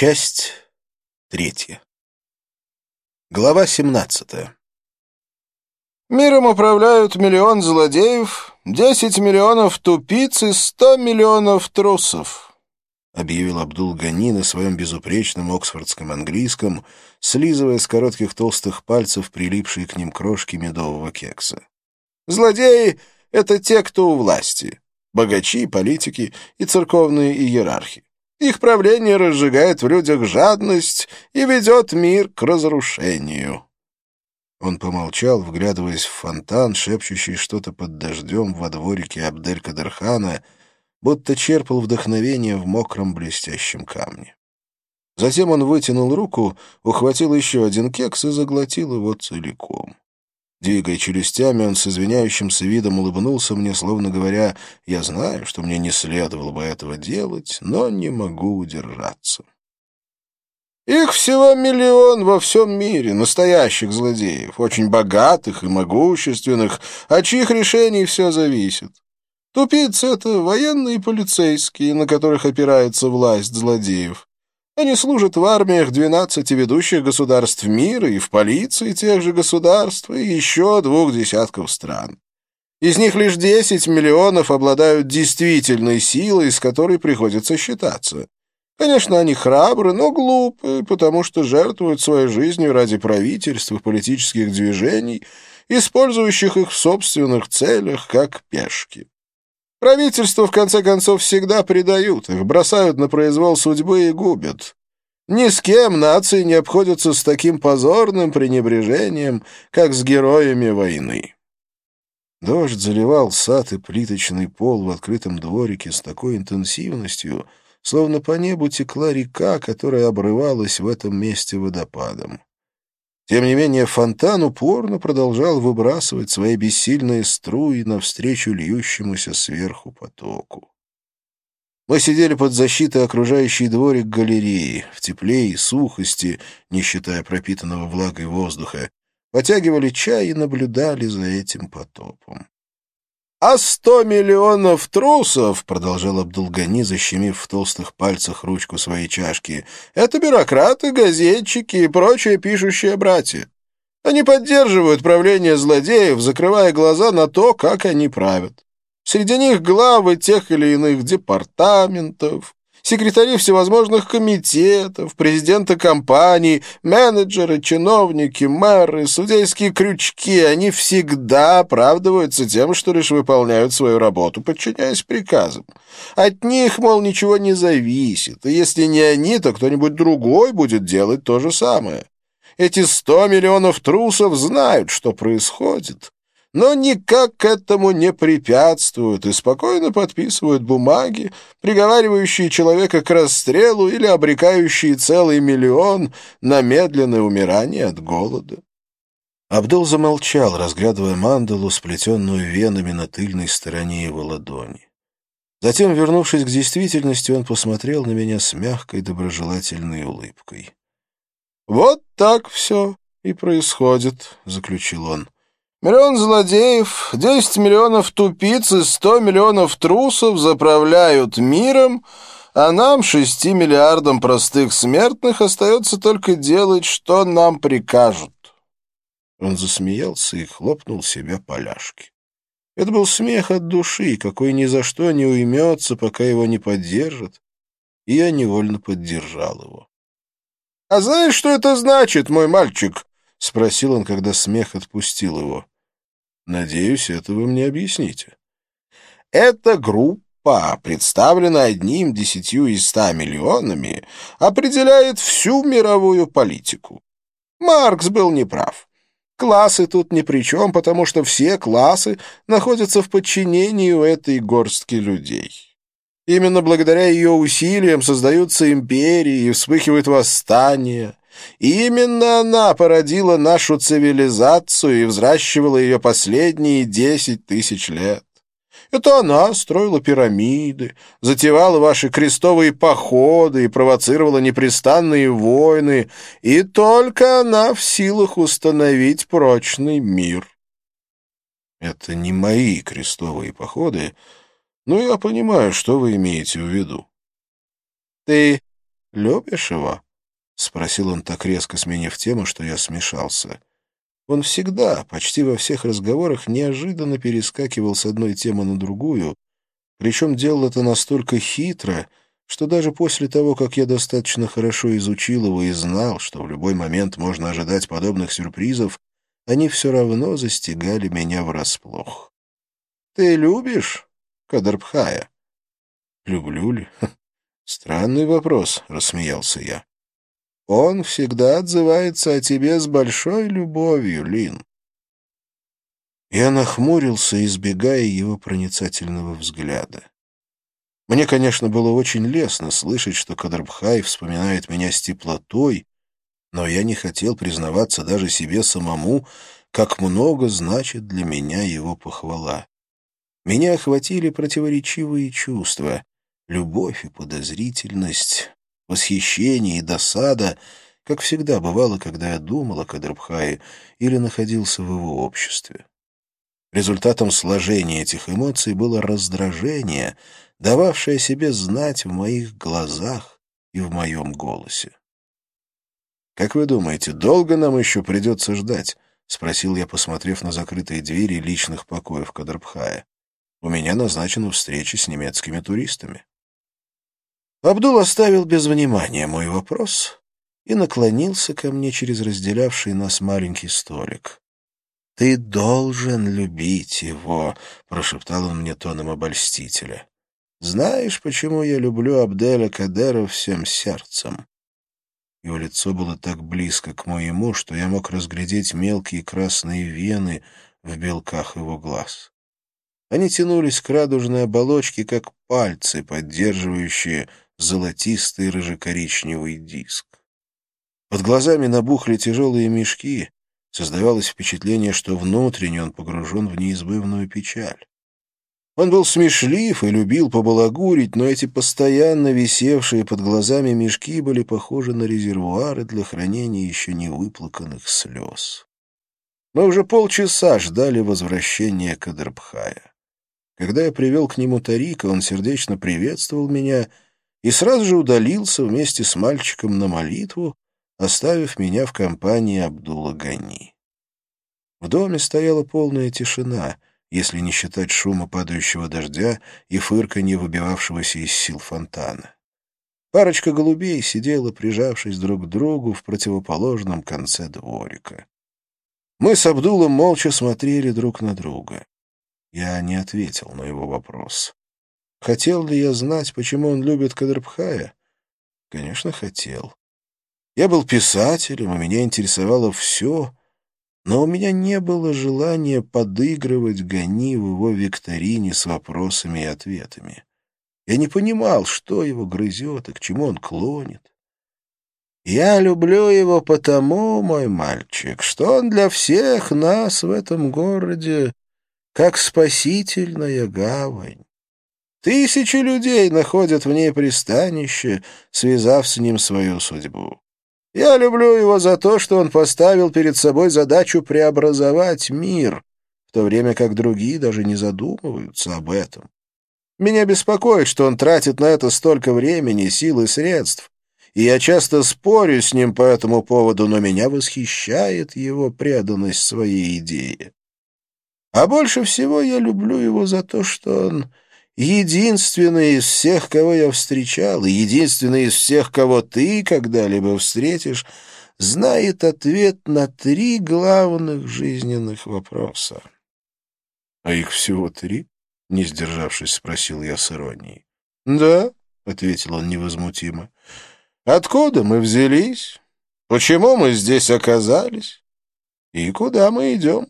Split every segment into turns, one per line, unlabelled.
Часть третья. Глава семнадцатая.
Миром управляют миллион злодеев, десять миллионов тупиц и сто миллионов трусов,
объявил Абдул-Гани на своем безупречном оксфордском английском, слизывая с коротких толстых пальцев прилипшие к ним крошки медового кекса.
Злодеи — это те, кто у власти, богачи, политики и церковные иерархи. Их правление разжигает в людях жадность и ведет мир к разрушению».
Он помолчал, вглядываясь в фонтан, шепчущий что-то под дождем во дворике Абдель-Кадырхана, будто черпал вдохновение в мокром блестящем камне. Затем он вытянул руку, ухватил еще один кекс и заглотил его целиком. Двигая челюстями, он с извиняющимся видом улыбнулся мне, словно говоря, «Я знаю, что мне не следовало бы этого делать, но не могу удержаться».
Их всего миллион во всем мире, настоящих злодеев, очень богатых и могущественных, от чьих решений все зависит. Тупицы — это военные и полицейские, на которых опирается власть злодеев. Они служат в армиях двенадцати ведущих государств мира и в полиции тех же государств и еще двух десятков стран. Из них лишь десять миллионов обладают действительной силой, с которой приходится считаться. Конечно, они храбры, но глупы, потому что жертвуют своей жизнью ради правительств и политических движений, использующих их в собственных целях как пешки. Правительства, в конце концов, всегда предают их, бросают на произвол судьбы и губят. Ни с кем нации не обходятся с таким позорным пренебрежением, как с героями войны.
Дождь заливал сад и плиточный пол в открытом дворике с такой интенсивностью, словно по небу текла река, которая обрывалась в этом месте водопадом. Тем не менее фонтан упорно продолжал выбрасывать свои бессильные струи навстречу льющемуся сверху потоку. Мы сидели под защитой окружающей дворик галереи, в тепле и сухости, не считая пропитанного влагой воздуха, потягивали чай и наблюдали за этим потопом.
«А сто миллионов трусов, — продолжал Абдулгани, защемив в толстых пальцах ручку своей чашки, — это бюрократы, газетчики и прочие пишущие братья. Они поддерживают правление злодеев, закрывая глаза на то, как они правят. Среди них главы тех или иных департаментов, секретари всевозможных комитетов, президенты компаний, менеджеры, чиновники, мэры, судейские крючки, они всегда оправдываются тем, что лишь выполняют свою работу, подчиняясь приказам. От них, мол, ничего не зависит, и если не они, то кто-нибудь другой будет делать то же самое. Эти сто миллионов трусов знают, что происходит, но никак к этому не препятствуют и спокойно подписывают бумаги, приговаривающие человека к расстрелу или обрекающие целый миллион на медленное умирание от голода.
Абдул замолчал, разглядывая мандалу, сплетенную венами на тыльной стороне его ладони. Затем, вернувшись к действительности, он посмотрел на меня с мягкой доброжелательной улыбкой.
«Вот так все и происходит», — заключил он. Миллион злодеев, десять миллионов тупиц и сто миллионов трусов заправляют миром, а нам, шести миллиардам простых смертных, остается только делать, что нам прикажут.
Он засмеялся и хлопнул себя поляшки. Это был смех от души, какой ни за что не уймется, пока его не поддержат, и я невольно поддержал его.
— А знаешь, что это значит, мой мальчик? — спросил он, когда смех отпустил его.
«Надеюсь, это вы мне объясните».
«Эта группа, представленная одним десятью и ста миллионами, определяет всю мировую политику. Маркс был неправ. Классы тут ни при чем, потому что все классы находятся в подчинении у этой горстки людей». Именно благодаря ее усилиям создаются империи и вспыхивают восстания. Именно она породила нашу цивилизацию и взращивала ее последние десять тысяч лет. Это она строила пирамиды, затевала ваши крестовые походы и провоцировала непрестанные войны, и только она в силах установить прочный мир.
Это не мои крестовые походы, но я понимаю, что вы имеете в виду.
Ты
любишь его?» — спросил он так резко, сменив тему, что я смешался. Он всегда, почти во всех разговорах, неожиданно перескакивал с одной темы на другую, причем делал это настолько хитро, что даже после того, как я достаточно хорошо изучил его и знал, что в любой момент можно ожидать подобных сюрпризов, они все равно застигали меня врасплох. «Ты любишь Кадарбхая?» «Люблю ли?» «Странный вопрос», — рассмеялся я. «Он всегда отзывается о тебе с большой любовью, Лин». Я нахмурился, избегая его проницательного взгляда. Мне, конечно, было очень лестно слышать, что Кадрбхай вспоминает меня с теплотой, но я не хотел признаваться даже себе самому, как много значит для меня его похвала. Меня охватили противоречивые чувства — любовь и подозрительность, восхищение и досада, как всегда бывало, когда я думал о Кадрбхае или находился в его обществе. Результатом сложения этих эмоций было раздражение, дававшее себе знать в моих глазах и в моем голосе. «Как вы думаете, долго нам еще придется ждать?» — спросил я, посмотрев на закрытые двери личных покоев Кадрбхая. «У меня назначена встреча с немецкими туристами». Абдул оставил без внимания мой вопрос и наклонился ко мне через разделявший нас маленький столик. «Ты должен любить его», — прошептал он мне тоном обольстителя. «Знаешь, почему я люблю Абделя Кадера всем сердцем?» Его лицо было так близко к моему, что я мог разглядеть мелкие красные вены в белках его глаз. Они тянулись к радужной оболочке, как пальцы, поддерживающие золотистый рыжекоричневый диск. Под глазами набухли тяжелые мешки, создавалось впечатление, что внутренне он погружен в неизбывную печаль. Он был смешлив и любил побалагурить, но эти постоянно висевшие под глазами мешки были похожи на резервуары для хранения еще не выплаканных слез. Мы уже полчаса ждали возвращения Кадрбхая. Когда я привел к нему Тарика, он сердечно приветствовал меня и сразу же удалился вместе с мальчиком на молитву, оставив меня в компании Абдула Гани. В доме стояла полная тишина — если не считать шума падающего дождя и фырканье выбивавшегося из сил фонтана. Парочка голубей сидела, прижавшись друг к другу в противоположном конце дворика. Мы с Абдулом молча смотрели друг на друга. Я не ответил на его вопрос. Хотел ли я знать, почему он любит Кадрбхая? Конечно, хотел. Я был писателем, и меня интересовало все, но у меня не было желания подыгрывать Гани в его викторине с вопросами и ответами. Я не понимал, что его грызет и к чему он клонит. Я люблю его потому, мой мальчик, что он для всех нас в этом городе как спасительная гавань. Тысячи людей находят в ней пристанище, связав с ним свою судьбу. Я люблю его за то, что он поставил перед собой задачу преобразовать мир, в то время как другие даже не задумываются об этом. Меня беспокоит, что он тратит на это столько времени, сил и средств, и я часто спорю с ним по этому поводу, но меня восхищает его преданность своей идее. А больше всего я люблю его за то, что он единственный из всех, кого я встречал, и единственный из всех, кого ты когда-либо встретишь, знает ответ на три главных жизненных вопроса. — А их всего три? — не сдержавшись, спросил я с иронией. — Да, — ответил он невозмутимо. — Откуда мы взялись? Почему мы здесь оказались? И куда мы идем?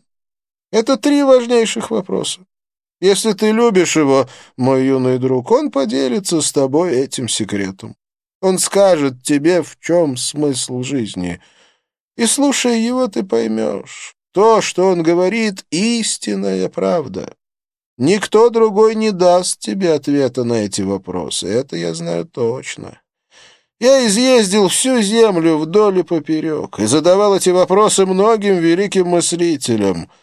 Это три важнейших вопроса. Если ты любишь его, мой юный друг, он поделится с тобой этим секретом. Он скажет тебе, в чем смысл жизни. И, слушая его, ты поймешь. То, что он говорит, — истинная правда. Никто другой не даст тебе ответа на эти вопросы. Это я знаю точно. Я изъездил всю землю вдоль и поперек и задавал эти вопросы многим великим мыслителям —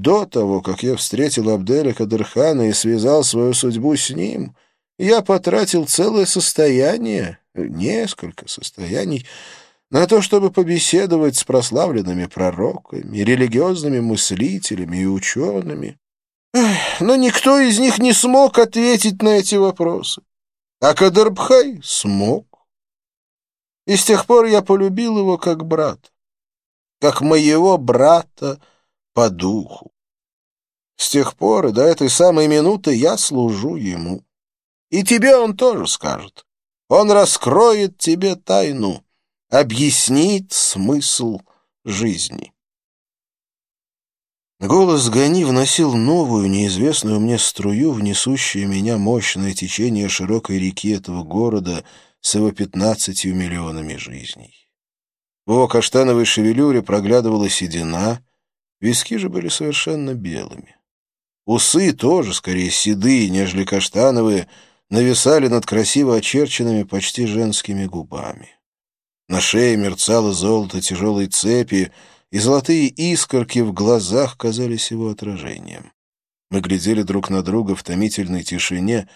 до того, как я встретил Абделя Кадырхана и связал свою судьбу с ним, Я потратил целое состояние, несколько состояний, на то, чтобы побеседовать с прославленными пророками, религиозными мыслителями и учеными. Но никто из них не смог ответить на эти вопросы. А Кадарбхай смог. И с тех пор я полюбил его как брат, как моего брата по духу. С тех пор и до этой самой минуты я служу ему. И тебе он тоже скажет. Он раскроет тебе тайну, объяснит смысл жизни. Голос Гани вносил новую, неизвестную мне струю в несущее меня мощное течение широкой реки этого города с его пятнадцатью миллионами жизней. В его каштановой шевелюре проглядывала седина, виски же были совершенно белыми. Усы тоже, скорее седые, нежели каштановые, нависали над красиво очерченными почти женскими губами. На шее мерцало золото тяжелой цепи, и золотые искорки в глазах казались его отражением. Мы глядели друг на друга в томительной тишине,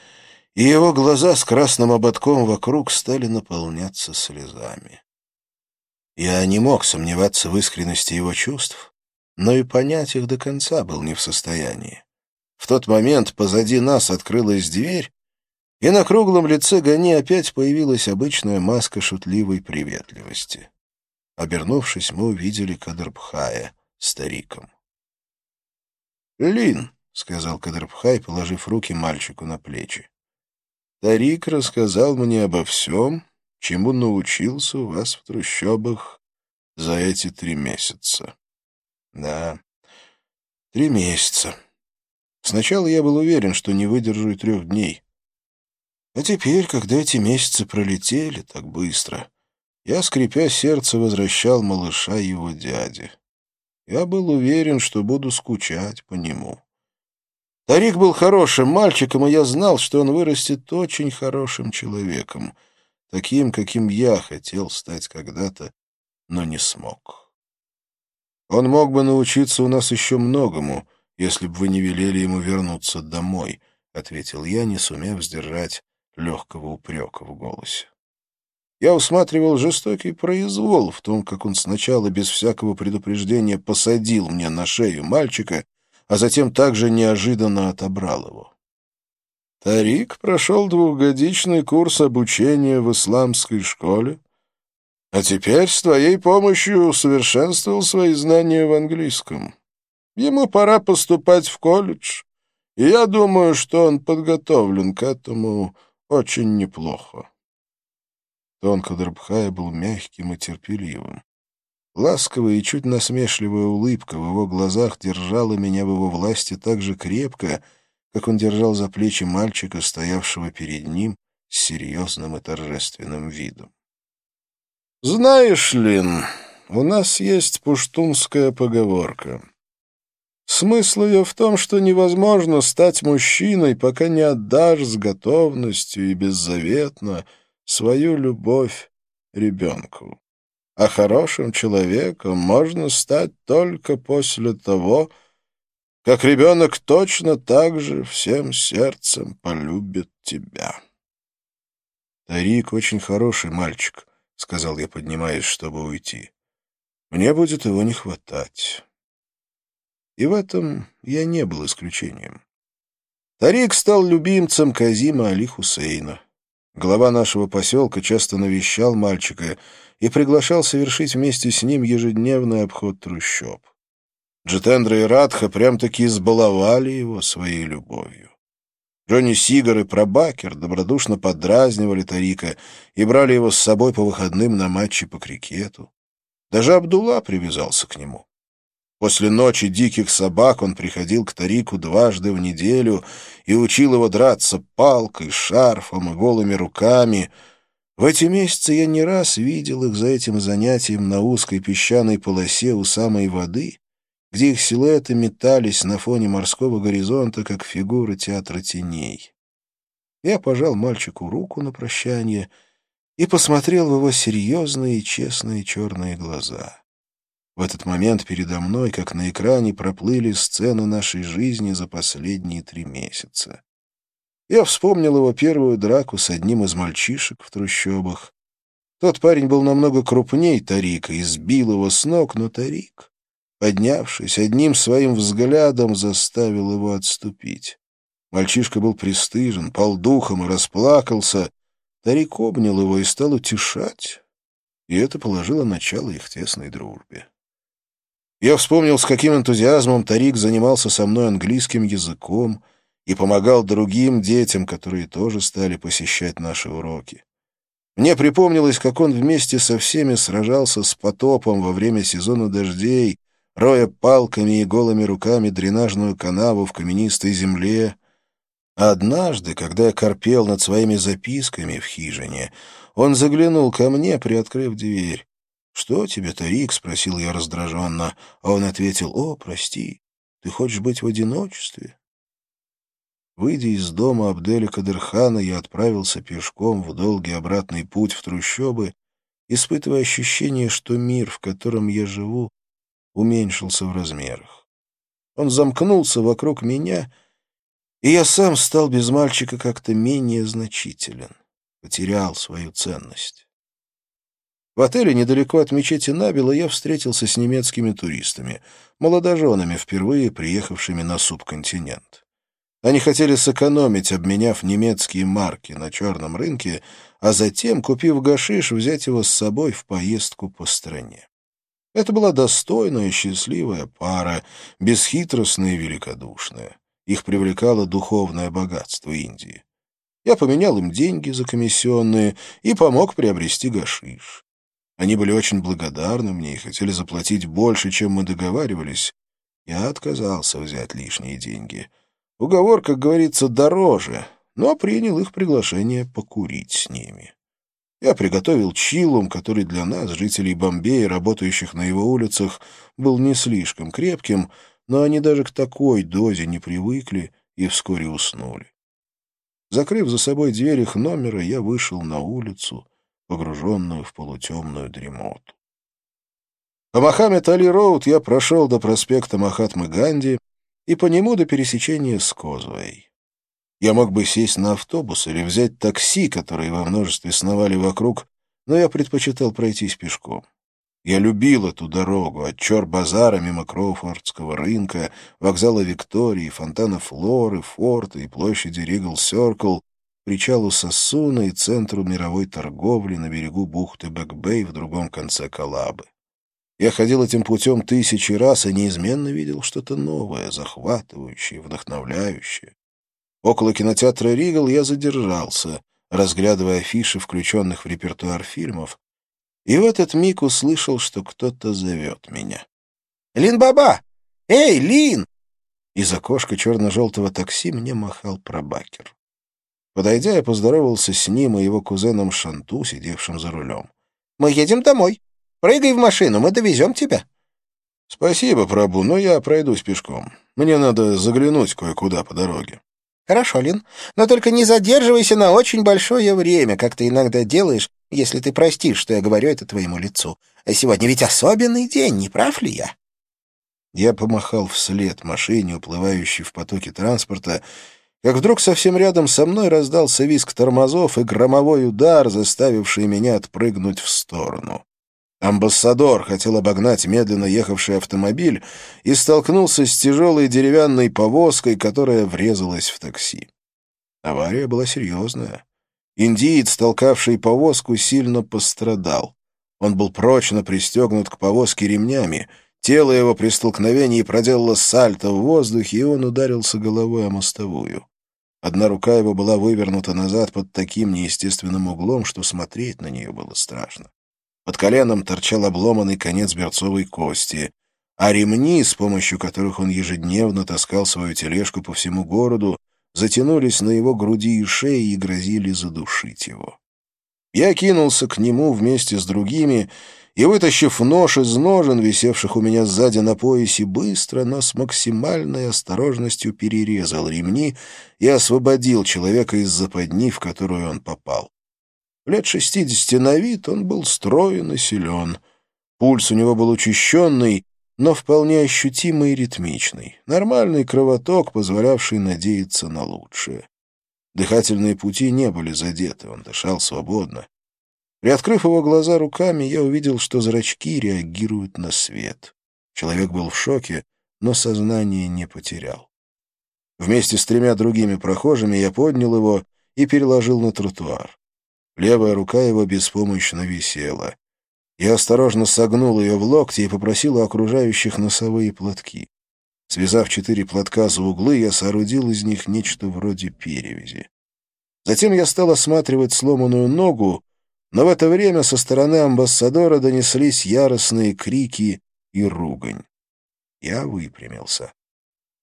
и его глаза с красным ободком вокруг стали наполняться слезами. Я не мог сомневаться в искренности его чувств, но и понять их до конца был не в состоянии. В тот момент позади нас открылась дверь, и на круглом лице Гани опять появилась обычная маска шутливой приветливости. Обернувшись, мы увидели Кадрбхая стариком. «Лин», — сказал Кадрбхай, положив руки мальчику на плечи. «Тарик рассказал мне обо всем, чему научился у вас в трущобах за эти три месяца». «Да, три месяца. Сначала я был уверен, что не выдержу и трех дней. А теперь, когда эти месяцы пролетели так быстро, я, скрипя сердце, возвращал малыша его дяде. Я был уверен, что буду скучать по нему. Тарик был хорошим мальчиком, и я знал, что он вырастет очень хорошим человеком, таким, каким я хотел стать когда-то, но не смог. Он мог бы научиться у нас еще многому, если бы вы не велели ему вернуться домой, — ответил я, не сумев сдержать легкого упрека в голосе. Я усматривал жестокий произвол в том, как он сначала без всякого предупреждения посадил мне на шею мальчика, а затем также неожиданно отобрал его. Тарик прошел двухгодичный курс обучения в исламской школе, а теперь с твоей помощью усовершенствовал свои знания в английском. Ему пора поступать в колледж, и я думаю, что он подготовлен к этому очень неплохо. Тон Кадрбхая был мягким и терпеливым. Ласковая и чуть насмешливая улыбка в его глазах держала меня в его власти так же крепко, как он держал за плечи мальчика, стоявшего перед ним с серьезным и торжественным видом. «Знаешь, Лин, у нас есть пуштунская поговорка. Смысл ее в том, что невозможно стать мужчиной, пока не отдашь с готовностью и беззаветно свою любовь ребенку. А хорошим человеком можно стать только после того, как ребенок точно так же всем сердцем полюбит тебя. «Тарик очень хороший мальчик», — сказал я, поднимаясь, чтобы уйти. «Мне будет его не хватать». И в этом я не был исключением. Тарик стал любимцем Казима Али Хусейна. Глава нашего поселка часто навещал мальчика и приглашал совершить вместе с ним ежедневный обход трущоб. Джитендра и Радха прям-таки избаловали его своей любовью. Джонни Сигар и Пробакер добродушно подразнивали Тарика и брали его с собой по выходным на матчи по крикету. Даже Абдулла привязался к нему. После ночи диких собак он приходил к Тарику дважды в неделю и учил его драться палкой, шарфом и голыми руками. В эти месяцы я не раз видел их за этим занятием на узкой песчаной полосе у самой воды, где их силуэты метались на фоне морского горизонта, как фигуры театра теней. Я пожал мальчику руку на прощание и посмотрел в его серьезные и честные черные глаза. В этот момент передо мной, как на экране, проплыли сцены нашей жизни за последние три месяца. Я вспомнил его первую драку с одним из мальчишек в трущобах. Тот парень был намного крупней Тарика и сбил его с ног, но Тарик, поднявшись, одним своим взглядом заставил его отступить. Мальчишка был пристыжен, пал духом и расплакался. Тарик обнял его и стал утешать, и это положило начало их тесной дружбе. Я вспомнил, с каким энтузиазмом Тарик занимался со мной английским языком и помогал другим детям, которые тоже стали посещать наши уроки. Мне припомнилось, как он вместе со всеми сражался с потопом во время сезона дождей, роя палками и голыми руками дренажную канаву в каменистой земле. А однажды, когда я корпел над своими записками в хижине, он заглянул ко мне, приоткрыв дверь. «Что тебе, Тарик?» — спросил я раздраженно, а он ответил, «О, прости, ты хочешь быть в одиночестве?» Выйдя из дома Абделя Кадырхана, я отправился пешком в долгий обратный путь в трущобы, испытывая ощущение, что мир, в котором я живу, уменьшился в размерах. Он замкнулся вокруг меня, и я сам стал без мальчика как-то менее значителен, потерял свою ценность. В отеле недалеко от мечети Набила я встретился с немецкими туристами, молодоженами, впервые приехавшими на субконтинент. Они хотели сэкономить, обменяв немецкие марки на черном рынке, а затем, купив гашиш, взять его с собой в поездку по стране. Это была достойная, счастливая пара, бесхитростная и великодушная. Их привлекало духовное богатство Индии. Я поменял им деньги за комиссионные и помог приобрести гашиш. Они были очень благодарны мне и хотели заплатить больше, чем мы договаривались. Я отказался взять лишние деньги — Уговор, как говорится, дороже, но принял их приглашение покурить с ними. Я приготовил чилум, который для нас, жителей Бомбея, работающих на его улицах, был не слишком крепким, но они даже к такой дозе не привыкли и вскоре уснули. Закрыв за собой дверь их номера, я вышел на улицу, погруженную в полутемную дремоту. По Мохаммед-Али-Роуд я прошел до проспекта Махатмы Ганди и по нему до пересечения с Козовой. Я мог бы сесть на автобус или взять такси, которые во множестве сновали вокруг, но я предпочитал пройтись пешком. Я любил эту дорогу от Чор-базара мимо Кроуфордского рынка, вокзала Виктории, фонтана Флоры, форта и площади Ригл-Сёркл, причалу Сассуна и центру мировой торговли на берегу бухты Бэкбэй в другом конце Калабы. Я ходил этим путем тысячи раз и неизменно видел что-то новое, захватывающее, вдохновляющее. Около кинотеатра «Ригал» я задержался, разглядывая афиши, включенных в репертуар фильмов, и в этот миг услышал, что кто-то зовет меня. «Лин-баба! Эй, Лин!» Из окошка черно-желтого такси мне махал пробакер. Подойдя, я поздоровался с ним и его кузеном Шанту, сидевшим за рулем. «Мы едем домой», Прыгай в машину, мы довезем тебя». «Спасибо, Прабу, но я пройдусь пешком. Мне надо заглянуть кое-куда по дороге».
«Хорошо, Лин, но только не задерживайся на очень большое время, как ты иногда делаешь, если ты простишь, что я говорю это твоему лицу. А сегодня ведь особенный день, не прав ли я?»
Я помахал вслед машине, уплывающей в потоке транспорта, как вдруг совсем рядом со мной раздался визг тормозов и громовой удар, заставивший меня отпрыгнуть в сторону. Амбассадор хотел обогнать медленно ехавший автомобиль и столкнулся с тяжелой деревянной повозкой, которая врезалась в такси. Авария была серьезная. Индиец, толкавший повозку, сильно пострадал. Он был прочно пристегнут к повозке ремнями. Тело его при столкновении проделало сальто в воздухе, и он ударился головой о мостовую. Одна рука его была вывернута назад под таким неестественным углом, что смотреть на нее было страшно. Под коленом торчал обломанный конец берцовой кости, а ремни, с помощью которых он ежедневно таскал свою тележку по всему городу, затянулись на его груди и шее и грозили задушить его. Я кинулся к нему вместе с другими и, вытащив нож из ножен, висевших у меня сзади на поясе, быстро, но с максимальной осторожностью перерезал ремни и освободил человека из западни, в которую он попал. Лет шестидесяти на вид он был строен и силен. Пульс у него был учащенный, но вполне ощутимый и ритмичный. Нормальный кровоток, позволявший надеяться на лучшее. Дыхательные пути не были задеты, он дышал свободно. Приоткрыв его глаза руками, я увидел, что зрачки реагируют на свет. Человек был в шоке, но сознание не потерял. Вместе с тремя другими прохожими я поднял его и переложил на тротуар. Левая рука его беспомощно висела. Я осторожно согнул ее в локте и попросил у окружающих носовые платки. Связав четыре платка за углы, я соорудил из них нечто вроде перевязи. Затем я стал осматривать сломанную ногу, но в это время со стороны амбассадора донеслись яростные крики и ругань. Я выпрямился.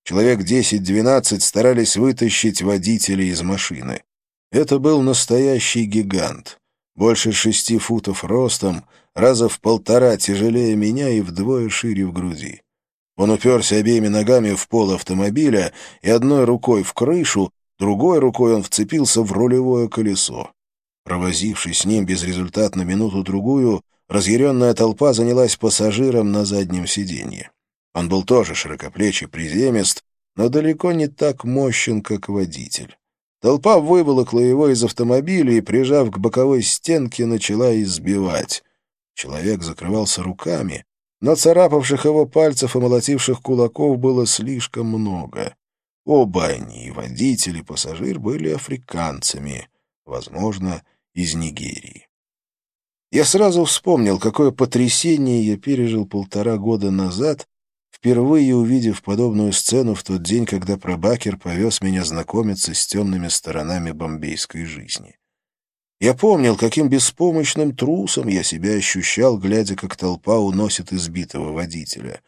Человек десять-двенадцать старались вытащить водителя из машины. Это был настоящий гигант, больше шести футов ростом, раза в полтора тяжелее меня и вдвое шире в груди. Он уперся обеими ногами в пол автомобиля и одной рукой в крышу, другой рукой он вцепился в рулевое колесо. Провозившись с ним безрезультатно минуту-другую, разъяренная толпа занялась пассажиром на заднем сиденье. Он был тоже широкоплечий, приземист, но далеко не так мощен, как водитель. Толпа выволокла его из автомобиля и, прижав к боковой стенке, начала избивать. Человек закрывался руками, но царапавших его пальцев и молотивших кулаков было слишком много. Оба они, и водитель, и пассажир, были африканцами, возможно, из Нигерии. Я сразу вспомнил, какое потрясение я пережил полтора года назад, впервые увидев подобную сцену в тот день, когда Пробакер повез меня знакомиться с темными сторонами бомбейской жизни. Я помнил, каким беспомощным трусом я себя ощущал, глядя, как толпа уносит избитого водителя.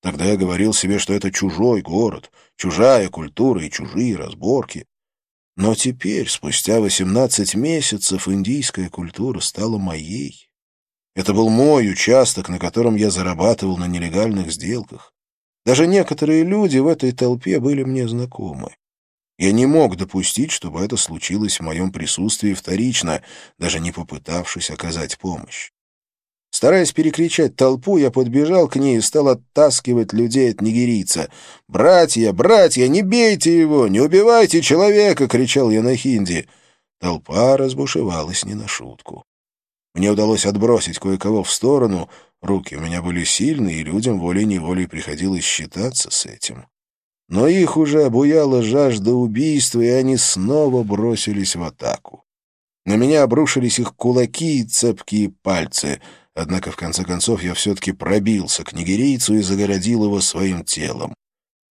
Тогда я говорил себе, что это чужой город, чужая культура и чужие разборки. Но теперь, спустя восемнадцать месяцев, индийская культура стала моей. Это был мой участок, на котором я зарабатывал на нелегальных сделках. Даже некоторые люди в этой толпе были мне знакомы. Я не мог допустить, чтобы это случилось в моем присутствии вторично, даже не попытавшись оказать помощь. Стараясь перекричать толпу, я подбежал к ней и стал оттаскивать людей от нигерийца. «Братья, братья, не бейте его! Не убивайте человека!» — кричал я на хинди. Толпа разбушевалась не на шутку. Мне удалось отбросить кое-кого в сторону, руки у меня были сильные, и людям волей-неволей приходилось считаться с этим. Но их уже обуяла жажда убийства, и они снова бросились в атаку. На меня обрушились их кулаки и цепкие пальцы, однако в конце концов я все-таки пробился к нигерийцу и загородил его своим телом.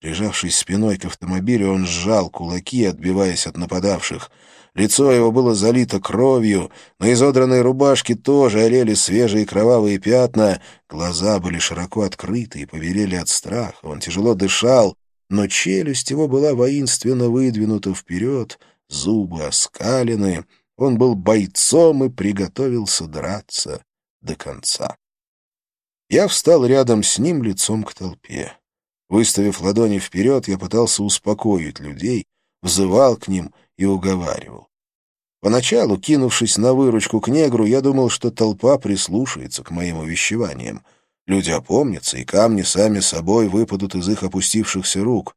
Прижавшись спиной к автомобилю, он сжал кулаки, отбиваясь от нападавших. Лицо его было залито кровью, на изодранной рубашке тоже олели свежие кровавые пятна, глаза были широко открыты и побелели от страха, он тяжело дышал, но челюсть его была воинственно выдвинута вперед, зубы оскалены, он был бойцом и приготовился драться до конца. Я встал рядом с ним лицом к толпе. Выставив ладони вперед, я пытался успокоить людей, взывал к ним и уговаривал. Поначалу, кинувшись на выручку к негру, я думал, что толпа прислушается к моим увещеваниям — Люди опомнятся, и камни сами собой выпадут из их опустившихся рук.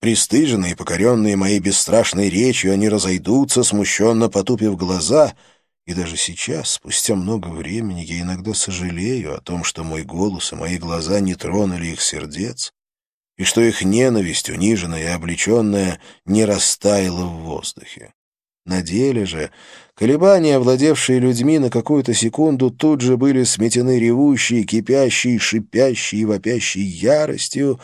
Пристыженные и покоренные моей бесстрашной речью, они разойдутся, смущенно потупив глаза, и даже сейчас, спустя много времени, я иногда сожалею о том, что мой голос и мои глаза не тронули их сердец, и что их ненависть, униженная и облеченная, не растаяла в воздухе. На деле же колебания, владевшие людьми на какую-то секунду, тут же были сметены ревущей, кипящей, шипящей и вопящей яростью,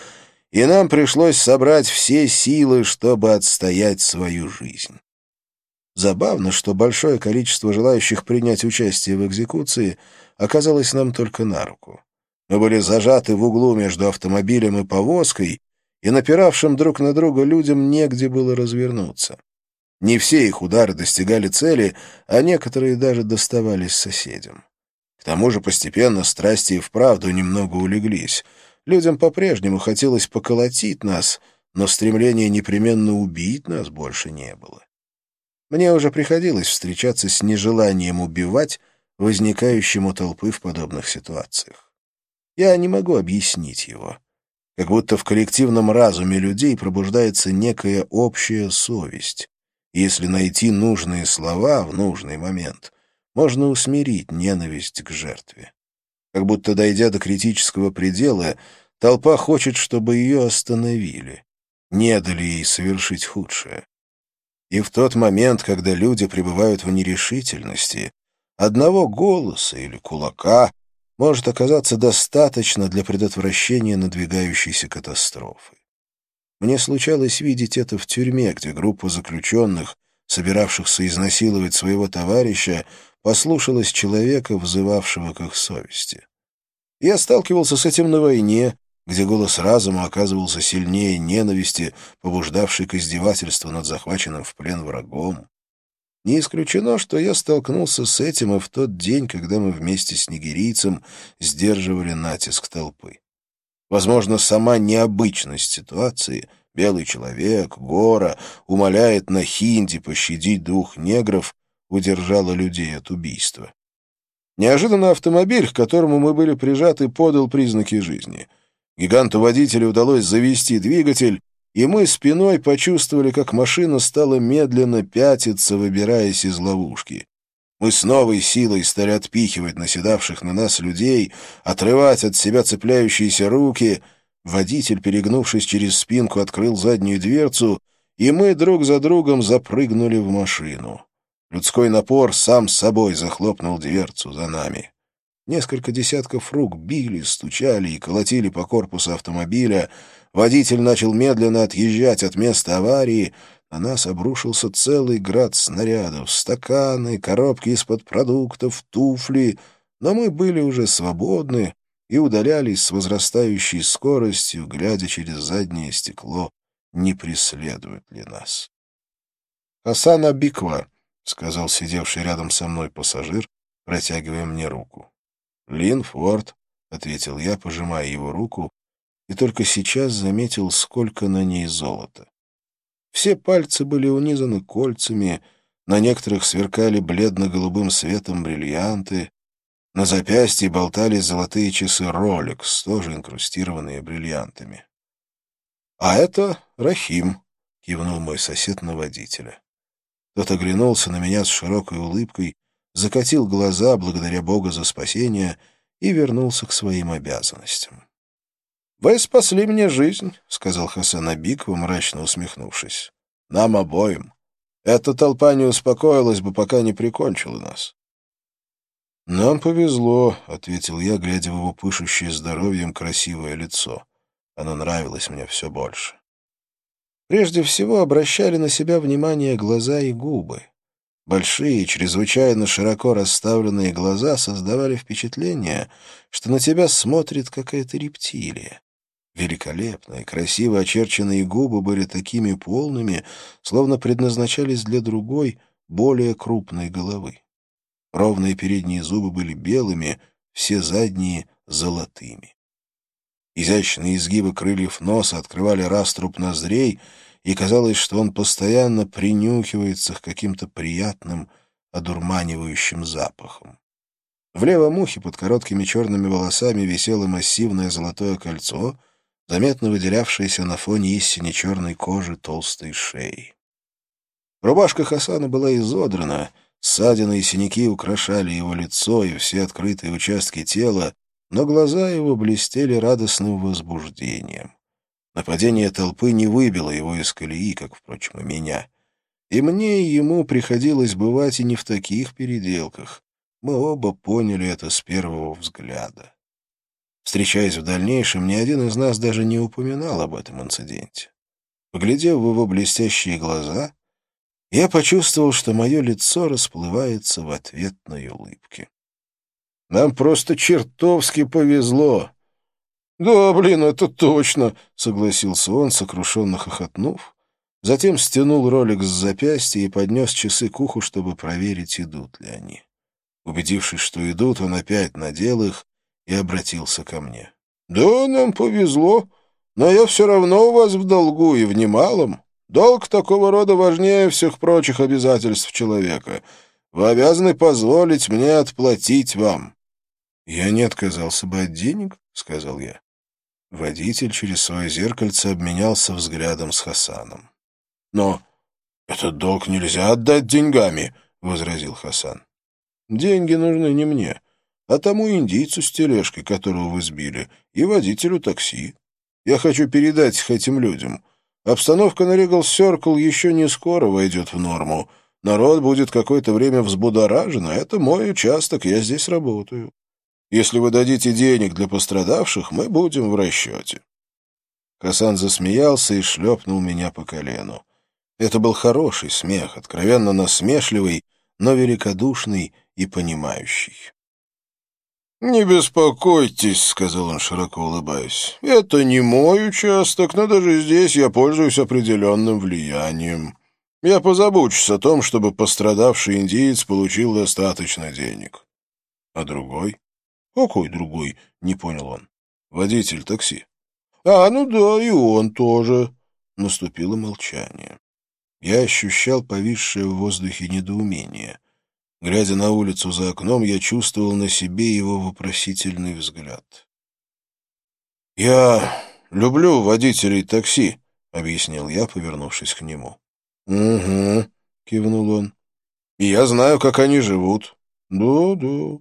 и нам пришлось собрать все силы, чтобы отстоять свою жизнь. Забавно, что большое количество желающих принять участие в экзекуции оказалось нам только на руку. Мы были зажаты в углу между автомобилем и повозкой, и напиравшим друг на друга людям негде было развернуться. Не все их удары достигали цели, а некоторые даже доставались соседям. К тому же постепенно страсти и вправду немного улеглись. Людям по-прежнему хотелось поколотить нас, но стремления непременно убить нас больше не было. Мне уже приходилось встречаться с нежеланием убивать, возникающим у толпы в подобных ситуациях. Я не могу объяснить его. Как будто в коллективном разуме людей пробуждается некая общая совесть если найти нужные слова в нужный момент, можно усмирить ненависть к жертве. Как будто, дойдя до критического предела, толпа хочет, чтобы ее остановили, не дали ей совершить худшее. И в тот момент, когда люди пребывают в нерешительности, одного голоса или кулака может оказаться достаточно для предотвращения надвигающейся катастрофы. Мне случалось видеть это в тюрьме, где группа заключенных, собиравшихся изнасиловать своего товарища, послушалась человека, взывавшего к их совести. Я сталкивался с этим на войне, где голос разума оказывался сильнее ненависти, побуждавшей к издевательству над захваченным в плен врагом. Не исключено, что я столкнулся с этим и в тот день, когда мы вместе с нигерийцем сдерживали натиск толпы. Возможно, сама необычность ситуации — белый человек, гора, умоляет на хинди пощадить двух негров, удержала людей от убийства. Неожиданно автомобиль, к которому мы были прижаты, подал признаки жизни. Гиганту-водителю удалось завести двигатель, и мы спиной почувствовали, как машина стала медленно пятиться, выбираясь из ловушки. Мы с новой силой стали отпихивать наседавших на нас людей, отрывать от себя цепляющиеся руки. Водитель, перегнувшись через спинку, открыл заднюю дверцу, и мы друг за другом запрыгнули в машину. Людской напор сам с собой захлопнул дверцу за нами. Несколько десятков рук били, стучали и колотили по корпусу автомобиля. Водитель начал медленно отъезжать от места аварии. На нас обрушился целый град снарядов, стаканы, коробки из-под продуктов, туфли. Но мы были уже свободны и удалялись с возрастающей скоростью, глядя через заднее стекло, не преследует ли нас. «Хасан Абиква», — сказал сидевший рядом со мной пассажир, протягивая мне руку. «Лин Форд», — ответил я, пожимая его руку, и только сейчас заметил, сколько на ней золота. Все пальцы были унизаны кольцами, на некоторых сверкали бледно-голубым светом бриллианты, на запястье болтались золотые часы Rolex, тоже инкрустированные бриллиантами. «А это Рахим», — кивнул мой сосед на водителя. Тот оглянулся на меня с широкой улыбкой, закатил глаза благодаря Богу за спасение и вернулся к своим обязанностям. «Вы спасли мне жизнь», — сказал Хасан Абикова, мрачно усмехнувшись. «Нам обоим. Эта толпа не успокоилась бы, пока не прикончила нас». «Нам повезло», — ответил я, глядя в его пышущее здоровьем красивое лицо. Оно нравилось мне все больше. Прежде всего обращали на себя внимание глаза и губы. Большие, чрезвычайно широко расставленные глаза создавали впечатление, что на тебя смотрит какая-то рептилия. Великолепные, красиво очерченные губы были такими полными, словно предназначались для другой, более крупной головы. Ровные передние зубы были белыми, все задние — золотыми. Изящные изгибы крыльев носа открывали раструб ноздрей — и казалось, что он постоянно принюхивается к каким-то приятным, одурманивающим запахам. В левом ухе под короткими черными волосами висело массивное золотое кольцо, заметно выделявшееся на фоне истине черной кожи толстой шеи. Рубашка Хасана была изодрана, ссадины и синяки украшали его лицо и все открытые участки тела, но глаза его блестели радостным возбуждением. Нападение толпы не выбило его из колеи, как, впрочем, и меня. И мне, и ему приходилось бывать и не в таких переделках. Мы оба поняли это с первого взгляда. Встречаясь в дальнейшем, ни один из нас даже не упоминал об этом инциденте. Поглядев в его блестящие глаза, я почувствовал, что мое лицо расплывается в ответной улыбке. «Нам просто чертовски повезло», «Да, блин, это точно!» — согласился он, сокрушенно хохотнув. Затем стянул ролик с запястья и поднес часы к уху, чтобы проверить, идут ли они. Убедившись, что идут, он опять надел их и обратился ко мне. «Да, нам повезло, но я все равно у вас в долгу и в немалом. Долг такого рода важнее всех прочих обязательств человека. Вы обязаны позволить мне отплатить вам». «Я не отказался бы от денег», — сказал я. Водитель через свое зеркальце обменялся взглядом с Хасаном. «Но «Этот долг нельзя отдать деньгами», — возразил Хасан. «Деньги нужны не мне, а тому индийцу с тележкой, которого вы сбили, и водителю такси. Я хочу передать их этим людям. Обстановка на Регал Серкл еще не скоро войдет в норму. Народ будет какое-то время взбудоражен, а это мой участок, я здесь работаю. Если вы дадите денег для пострадавших, мы будем в расчете». Хасан засмеялся и шлепнул меня по колену. Это был хороший смех, откровенно насмешливый, но великодушный и понимающий. «Не беспокойтесь», — сказал он, широко улыбаясь. «Это не мой участок, но даже здесь я пользуюсь определенным влиянием. Я позабочусь о том, чтобы пострадавший индиец получил достаточно денег». «А другой?» «Какой другой?» — не понял он. «Водитель такси». «А, ну да, и он тоже». Наступило молчание. Я ощущал повисшее в воздухе недоумение. Глядя на улицу за окном, я чувствовал на себе его вопросительный взгляд. «Я люблю водителей такси», — объяснил я, повернувшись к нему. «Угу», — кивнул он. «И я знаю, как они живут». «Да-да».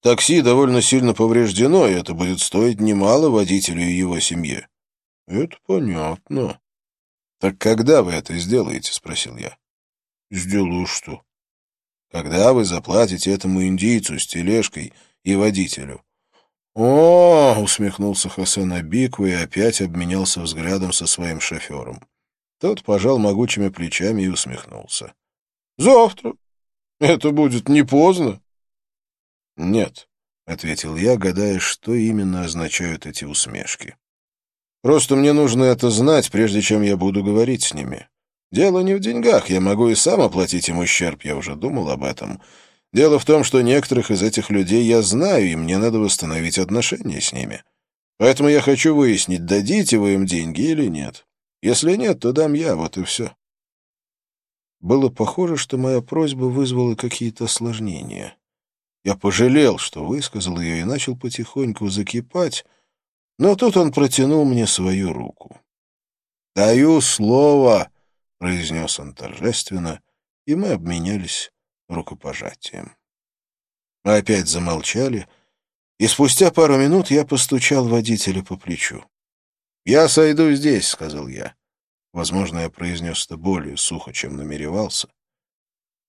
«Такси довольно сильно повреждено, и это будет стоить немало водителю и его семье». «Это понятно». «Так когда вы это сделаете?» — спросил я. «Сделаю что?» «Когда вы заплатите этому индийцу с тележкой и водителю?» «О!» — усмехнулся Хасан Абикву и опять обменялся взглядом со своим шофером. Тот пожал могучими плечами и усмехнулся. «Завтра. Это будет не поздно». «Нет», — ответил я, гадая, что именно означают эти усмешки. Просто мне нужно это знать, прежде чем я буду говорить с ними. Дело не в деньгах, я могу и сам оплатить им ущерб, я уже думал об этом. Дело в том, что некоторых из этих людей я знаю, и мне надо восстановить отношения с ними. Поэтому я хочу выяснить, дадите вы им деньги или нет. Если нет, то дам я, вот и все. Было похоже, что моя просьба вызвала какие-то осложнения. Я пожалел, что высказал ее, и начал потихоньку закипать, но тут он протянул мне свою руку. «Даю слово!» — произнес он торжественно, и мы обменялись рукопожатием. Мы опять замолчали, и спустя пару минут я постучал водителя по плечу. «Я сойду здесь», — сказал я. Возможно, я произнес это более сухо, чем намеревался.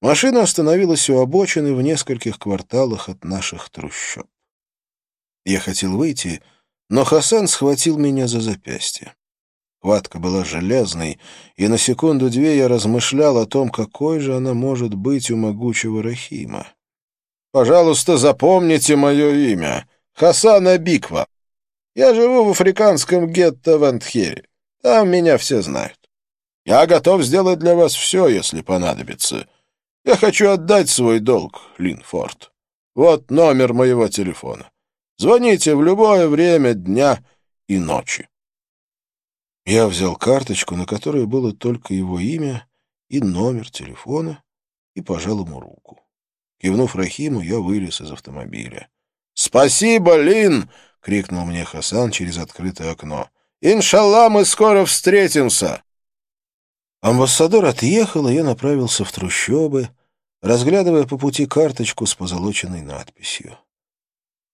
Машина остановилась у обочины в нескольких кварталах от наших трущоб. Я хотел выйти, — но Хасан схватил меня за запястье. Хватка была железной, и на секунду-две я размышлял о том, какой же она может быть у могучего Рахима. «Пожалуйста, запомните мое имя. Хасан Абиква. Я живу в африканском гетто в Антхере. Там меня все знают. Я готов сделать для вас все, если понадобится. Я хочу отдать свой долг, Линфорд. Вот номер моего телефона. Звоните в любое время дня и ночи. Я взял карточку, на которой было только его имя и номер телефона, и пожал ему руку. Кивнув Рахиму, я вылез из автомобиля. «Спасибо, Лин!» — крикнул мне Хасан через открытое окно. «Иншалла, мы скоро встретимся!» Амбассадор отъехал, и я направился в трущобы, разглядывая по пути карточку с позолоченной надписью.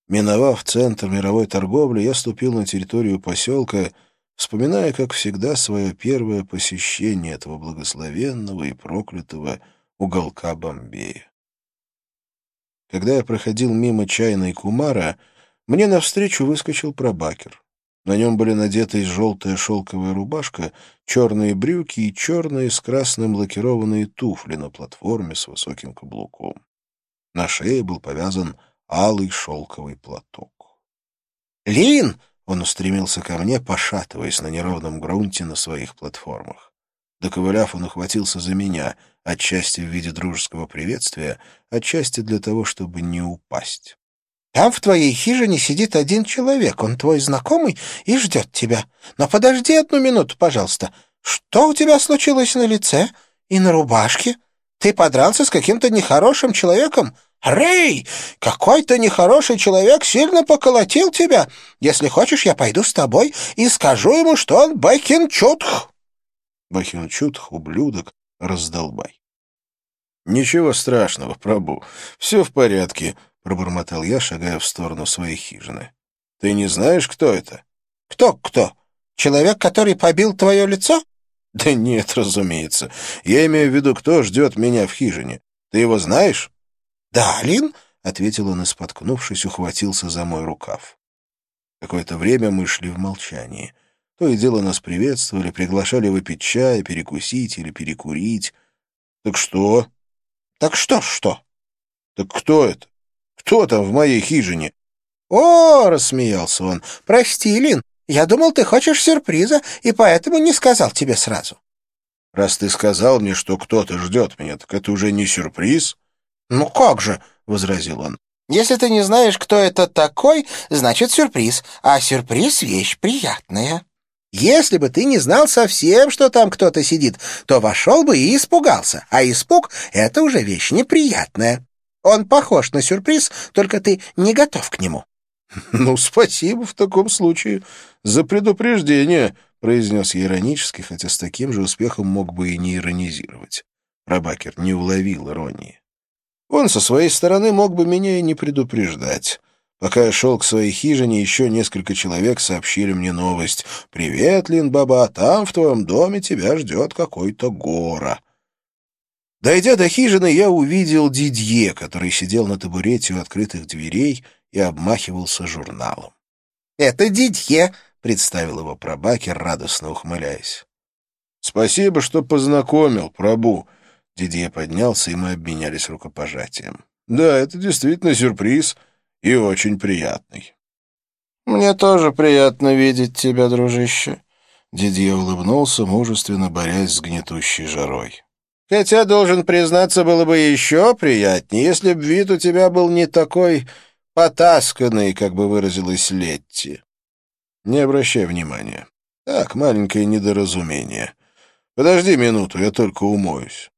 Миновав центр мировой торговли, я ступил на территорию поселка, вспоминая, как всегда, свое первое посещение этого благословенного и проклятого уголка Бомбея. Когда я проходил мимо чайной кумара, мне навстречу выскочил пробакер. На нем были надеты желтая шелковая рубашка, черные брюки и черные с красным лакированные туфли на платформе с высоким каблуком. На шее был повязан алый шелковый платок. «Лин!» — он устремился ко мне, пошатываясь на неровном грунте на своих платформах. Доковыляв, он ухватился за меня, отчасти в виде дружеского приветствия, отчасти для того, чтобы не упасть. «Там в твоей хижине сидит один человек, он твой знакомый и ждет тебя. Но подожди одну минуту, пожалуйста. Что у тебя случилось на лице и на рубашке? Ты подрался с каким-то нехорошим человеком? «Рэй, какой-то нехороший человек сильно поколотил тебя. Если хочешь, я пойду с тобой и скажу ему, что он Бахинчутх». Бахинчутх — ублюдок, раздолбай. «Ничего страшного, Прабу, все в порядке», — пробормотал я, шагая в сторону своей хижины. «Ты не знаешь, кто это?»
«Кто-кто? Человек, который побил твое лицо?»
«Да нет, разумеется. Я имею в виду, кто ждет меня в хижине. Ты его знаешь?»
«Да, Лин», —
ответил он и, споткнувшись, ухватился за мой рукав. Какое-то время мы шли в молчании. То и дело нас приветствовали, приглашали выпить чай, перекусить или перекурить. «Так что?»
«Так что, что?»
«Так кто это? Кто там в моей хижине?»
«О!» — рассмеялся он. «Прости, Лин, я думал, ты хочешь сюрприза, и поэтому не сказал тебе сразу».
«Раз ты сказал мне, что кто-то ждет меня, так это уже не сюрприз?»
«Ну как же?» — возразил он. «Если ты не знаешь, кто это такой, значит сюрприз, а сюрприз — вещь приятная». Если бы ты не знал совсем, что там кто-то сидит, то вошел бы и испугался, а испуг — это уже вещь неприятная. Он похож на сюрприз, только ты не готов к нему.
— Ну, спасибо в таком случае за предупреждение, — произнес я иронически, хотя с таким же успехом мог бы и не иронизировать. Рабакер не уловил иронии. Он со своей стороны мог бы меня и не предупреждать. Пока я шел к своей хижине, еще несколько человек сообщили мне новость. «Привет, Лин-Баба, там в твоем доме тебя ждет какой-то гора». Дойдя до хижины, я увидел Дидье, который сидел на табурете у открытых дверей и обмахивался журналом.
«Это Дидье», —
представил его прабакер, радостно ухмыляясь. «Спасибо, что познакомил, прабу». Дидье поднялся, и мы обменялись рукопожатием. «Да, это действительно сюрприз» и очень приятный.
«Мне тоже приятно видеть тебя, дружище», —
Дидье улыбнулся, мужественно борясь с гнетущей жарой.
«Хотя, должен признаться, было бы еще приятнее, если б вид у тебя был не такой потасканный, как бы выразилась Летти».
«Не обращай внимания. Так, маленькое недоразумение. Подожди минуту, я только умоюсь».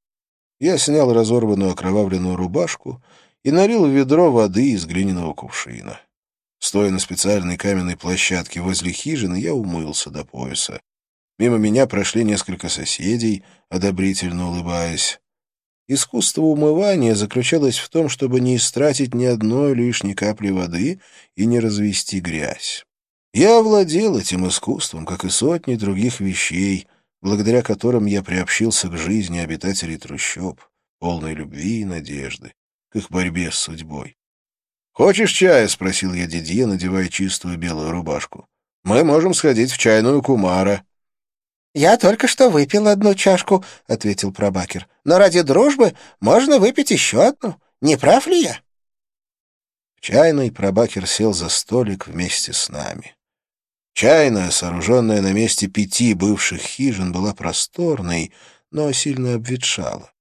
Я снял разорванную окровавленную рубашку и налил в ведро воды из глиняного кувшина. Стоя на специальной каменной площадке возле хижины, я умылся до пояса. Мимо меня прошли несколько соседей, одобрительно улыбаясь. Искусство умывания заключалось в том, чтобы не истратить ни одной лишней капли воды и не развести грязь. Я овладел этим искусством, как и сотни других вещей, благодаря которым я приобщился к жизни обитателей трущоб, полной любви и надежды к их борьбе с судьбой. «Хочешь чая?» — спросил я Дидье, надевая чистую белую рубашку. «Мы можем сходить в чайную Кумара».
«Я только что выпил одну чашку», — ответил Пробакер. «Но ради дружбы можно выпить еще одну. Не прав ли я?»
В чайной Пробакер сел за столик вместе с нами. Чайная, сооруженная на месте пяти бывших хижин, была просторной, но сильно обветшала.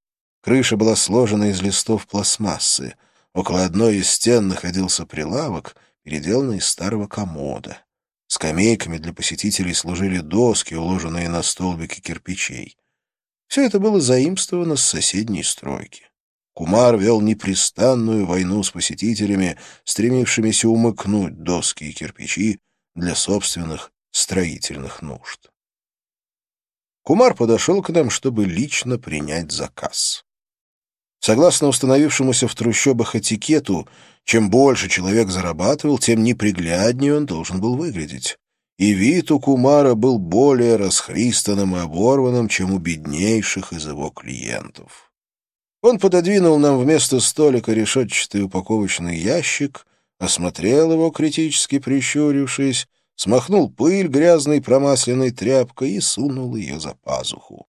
Крыша была сложена из листов пластмассы. Около одной из стен находился прилавок, переделанный из старого комода. Скамейками для посетителей служили доски, уложенные на столбики кирпичей. Все это было заимствовано с соседней стройки. Кумар вел непрестанную войну с посетителями, стремившимися умыкнуть доски и кирпичи для собственных строительных нужд. Кумар подошел к нам, чтобы лично принять заказ. Согласно установившемуся в трущобах этикету, чем больше человек зарабатывал, тем непригляднее он должен был выглядеть. И вид у Кумара был более расхристанным и оборванным, чем у беднейших из его клиентов. Он пододвинул нам вместо столика решетчатый упаковочный ящик, осмотрел его, критически прищурившись, смахнул пыль грязной промасленной тряпкой и сунул ее за пазуху.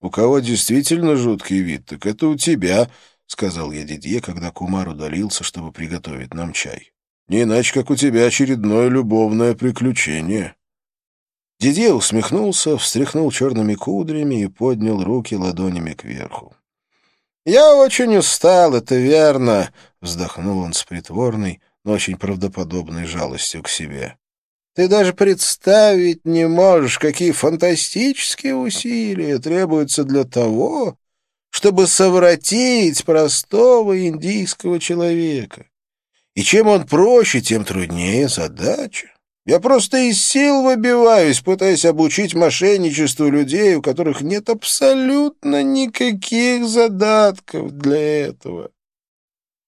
«У кого действительно жуткий вид, так это у тебя», — сказал я Дидье, когда Кумар удалился, чтобы приготовить нам чай. «Не иначе, как у тебя очередное любовное приключение». Дидье усмехнулся, встряхнул черными кудрями и поднял руки ладонями кверху. «Я очень устал, это верно», — вздохнул он с притворной, но очень правдоподобной жалостью к себе. Ты даже представить не можешь, какие фантастические усилия требуются для того, чтобы совратить простого индийского человека. И чем он проще, тем труднее задача.
Я просто из сил выбиваюсь, пытаясь обучить мошенничеству людей, у которых нет абсолютно никаких задатков для этого.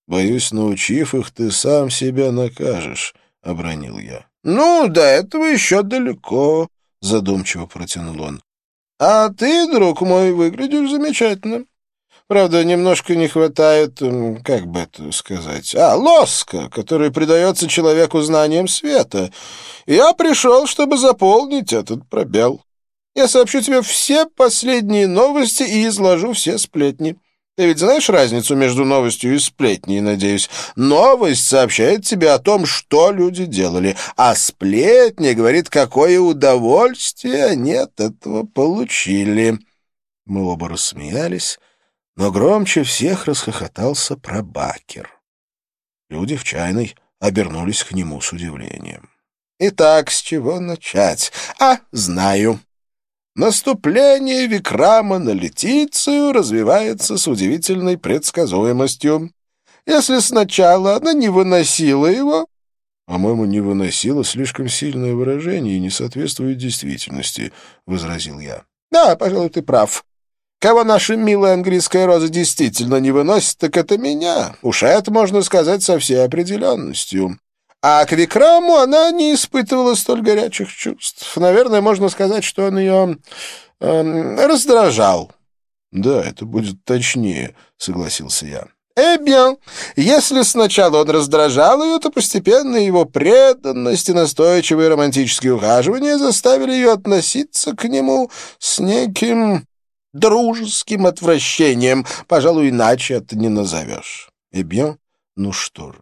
Боюсь, научив их, ты сам себя накажешь, — обронил я.
— Ну, до этого еще далеко, — задумчиво протянул он. — А ты, друг мой, выглядишь замечательно. Правда, немножко не хватает, как бы это сказать, а, лоска, который придается человеку знанием света. Я пришел, чтобы заполнить этот пробел. Я сообщу тебе все последние новости и изложу все сплетни. Ты ведь знаешь разницу между новостью и сплетней, надеюсь? Новость сообщает тебе о том, что люди делали, а сплетня говорит, какое удовольствие они от этого получили».
Мы оба рассмеялись, но громче всех расхохотался пробакер. Люди в чайной обернулись к нему с удивлением.
«Итак, с чего начать? А, знаю. Наступление Викрама на Летицию развивается с удивительной предсказуемостью. Если сначала она не выносила его...
«По-моему, не выносила слишком сильное выражение и не соответствует действительности», — возразил я.
«Да, пожалуй, ты прав. Кого наша милая английская роза действительно не выносит, так это меня. Уж это можно сказать со всей определенностью. А к Викраму она не испытывала столь горячих чувств. Наверное, можно сказать, что он ее э, раздражал.
— Да, это будет точнее, — согласился я.
«Eh bien, если сначала он раздражал ее, то постепенно его преданность и настойчивые романтические ухаживания заставили ее относиться к нему с неким дружеским отвращением. Пожалуй, иначе это не назовешь».
«Eh bien, ну что ж,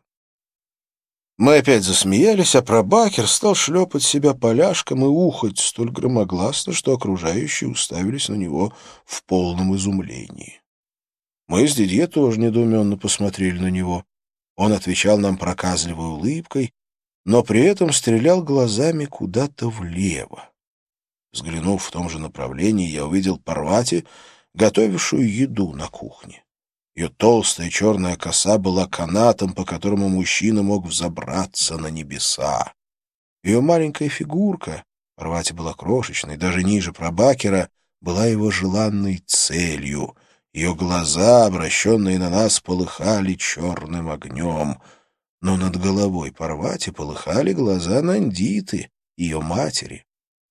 мы опять засмеялись, а пробакер стал шлепать себя поляшком и ухать столь громогласно, что окружающие уставились на него в полном изумлении. Мы с Дидье тоже недоуменно посмотрели на него. Он отвечал нам проказливой улыбкой, но при этом стрелял глазами куда-то влево. Взглянув в том же направлении, я увидел Парвати, готовившую еду на кухне. Ее толстая черная коса была канатом, по которому мужчина мог взобраться на небеса. Ее маленькая фигурка, Парвати была крошечной, даже ниже пробакера, была его желанной целью. Ее глаза, обращенные на нас, полыхали черным огнем. Но над головой Парвати полыхали глаза Нандиты, ее матери.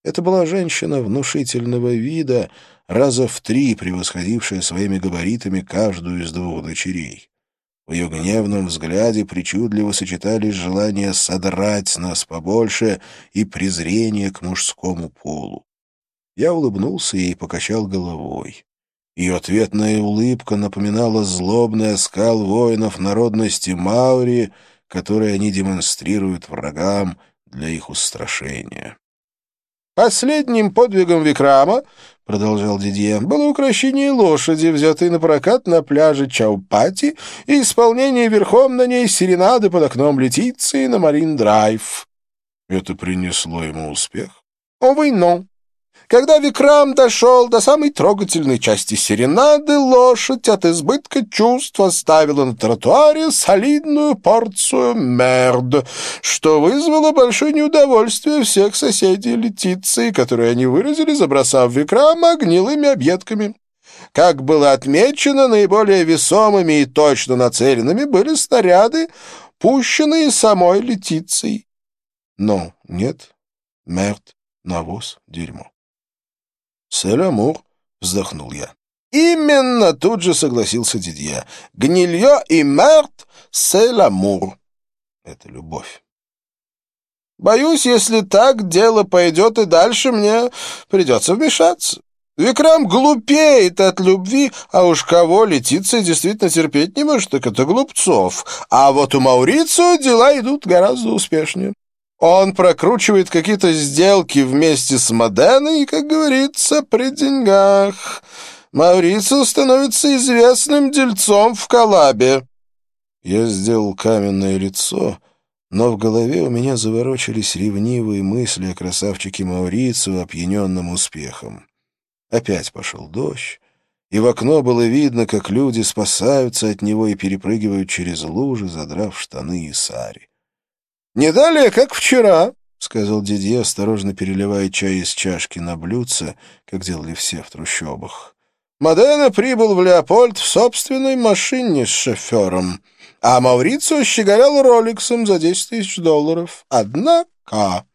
Это была женщина внушительного вида, раза в три превосходившая своими габаритами каждую из двух дочерей. В ее гневном взгляде причудливо сочетались желание содрать нас побольше и презрение к мужскому полу. Я улыбнулся ей и покачал головой. Ее ответная улыбка напоминала злобный оскал воинов народности Маури, который они демонстрируют врагам для их устрашения.
Последним подвигом Викрама, — продолжал Дидье, — было украшение лошади, взятой на прокат на пляже Чаупати, и исполнение верхом на ней серенады под окном Летиции на Марин-драйв.
Это принесло ему успех?
Увы, но. Когда Викрам дошел до самой трогательной части серенады, лошадь от избытка чувств оставила на тротуаре солидную порцию мерд, что вызвало большое неудовольствие всех соседей Летиции, которые они выразили, забросав Викрама гнилыми объедками. Как было отмечено, наиболее весомыми и точно нацеленными были снаряды, пущенные самой Летицией.
Но нет, мерд, навоз, дерьмо. «Сель-Амур», — вздохнул я.
«Именно!» — тут же согласился Дидье. «Гнилье и мерт — сель-Амур».
Это любовь.
«Боюсь, если так дело пойдет и дальше, мне придется вмешаться. Викрам глупеет от любви, а уж кого Летиция действительно терпеть не может, так это глупцов. А вот у Маурицио дела идут гораздо успешнее. Он прокручивает какие-то сделки вместе с Моденой и, как говорится, при деньгах. Маурицио становится известным дельцом в Калабе.
Я сделал каменное лицо, но в голове у меня заворочились ревнивые мысли о красавчике Маурицио, опьяненном успехом. Опять пошел дождь, и в окно было видно, как люди спасаются от него и перепрыгивают через лужи, задрав штаны и сари.
«Не далее, как вчера», —
сказал Дидье, осторожно переливая чай из чашки на блюдце, как делали все в трущобах.
Модена прибыл в Леопольд в собственной машине с шофером, а Маурицио щеголял роликсом за десять тысяч долларов. Однако...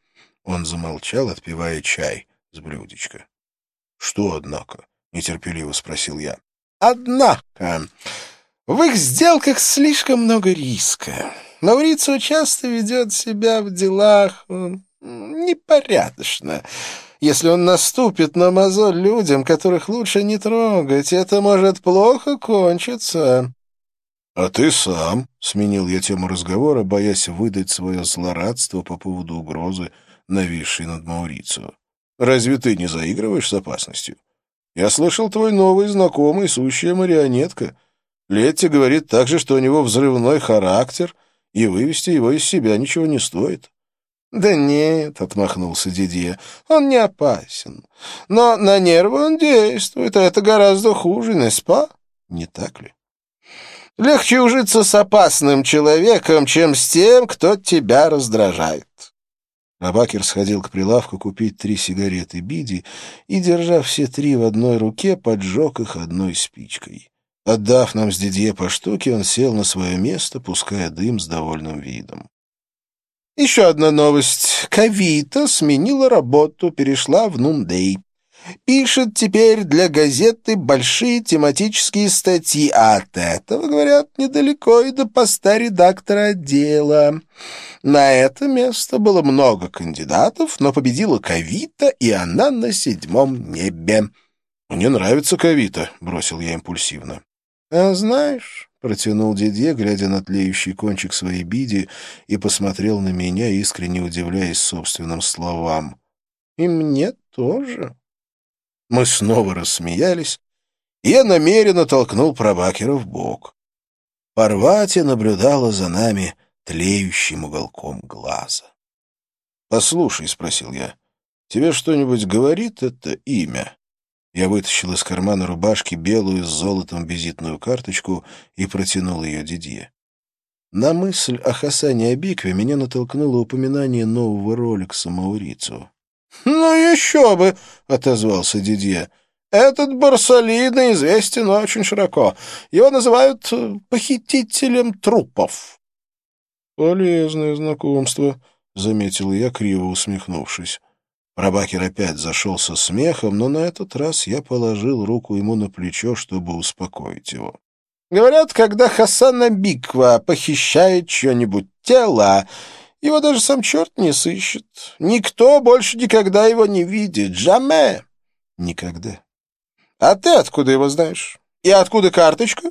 Он замолчал, отпивая чай с блюдечка. — Что, однако? — нетерпеливо спросил я.
— Однако... В их сделках слишком много риска. Маурицио часто ведет себя в делах непорядочно. Если он наступит на мозоль людям, которых лучше не трогать, это может плохо кончиться.
— А ты сам? — сменил я тему разговора, боясь выдать свое злорадство по поводу угрозы, нависшей над Маурицио. — Разве ты не заигрываешь с опасностью? Я слышал, твой новый знакомый — сущая марионетка. Летти говорит также, что у него взрывной характер, и вывести его из себя ничего не стоит.
«Да нет», — отмахнулся Дидье, — «он не опасен. Но на нервы он действует, а это гораздо хуже, не спа? Не так ли? Легче ужиться с опасным человеком, чем с тем, кто тебя раздражает».
Рабакер сходил к прилавку купить три сигареты Биди и, держа все три в одной руке, поджег их одной спичкой. Отдав нам с Дидье по штуке, он сел на свое место, пуская дым с довольным видом.
Еще одна новость. Кавита сменила работу, перешла в Нундей. Пишет теперь для газеты большие тематические статьи, а от этого, говорят, недалеко и до поста редактора отдела. На это место было много кандидатов, но победила Кавита, и она на седьмом небе.
«Мне нравится Кавита», — бросил я импульсивно.
«А знаешь...»
— протянул Дидье, глядя на тлеющий кончик своей биди, и посмотрел на меня, искренне удивляясь собственным словам.
«И мне тоже».
Мы снова рассмеялись, и я намеренно толкнул Пробакера в бок. Парвати наблюдала за нами тлеющим уголком глаза. «Послушай», — спросил я, — «тебе что-нибудь говорит это имя?» Я вытащил из кармана рубашки белую с золотом визитную карточку и протянул ее Дидье. На мысль о Хасане Абикве меня натолкнуло упоминание нового ролика Маурицу.
«Ну еще бы!» — отозвался Дидье. «Этот Барсалина известен очень широко. Его называют э, похитителем трупов».
«Полезное знакомство», — заметил я, криво усмехнувшись. Рабакер опять зашел со смехом, но на этот раз я положил руку ему на плечо, чтобы успокоить его.
«Говорят, когда Хасана Биква похищает чье-нибудь тело, его даже сам черт не сыщет. Никто больше никогда его не видит. Джаме!»
«Никогда».
«А ты откуда его знаешь? И откуда карточка?»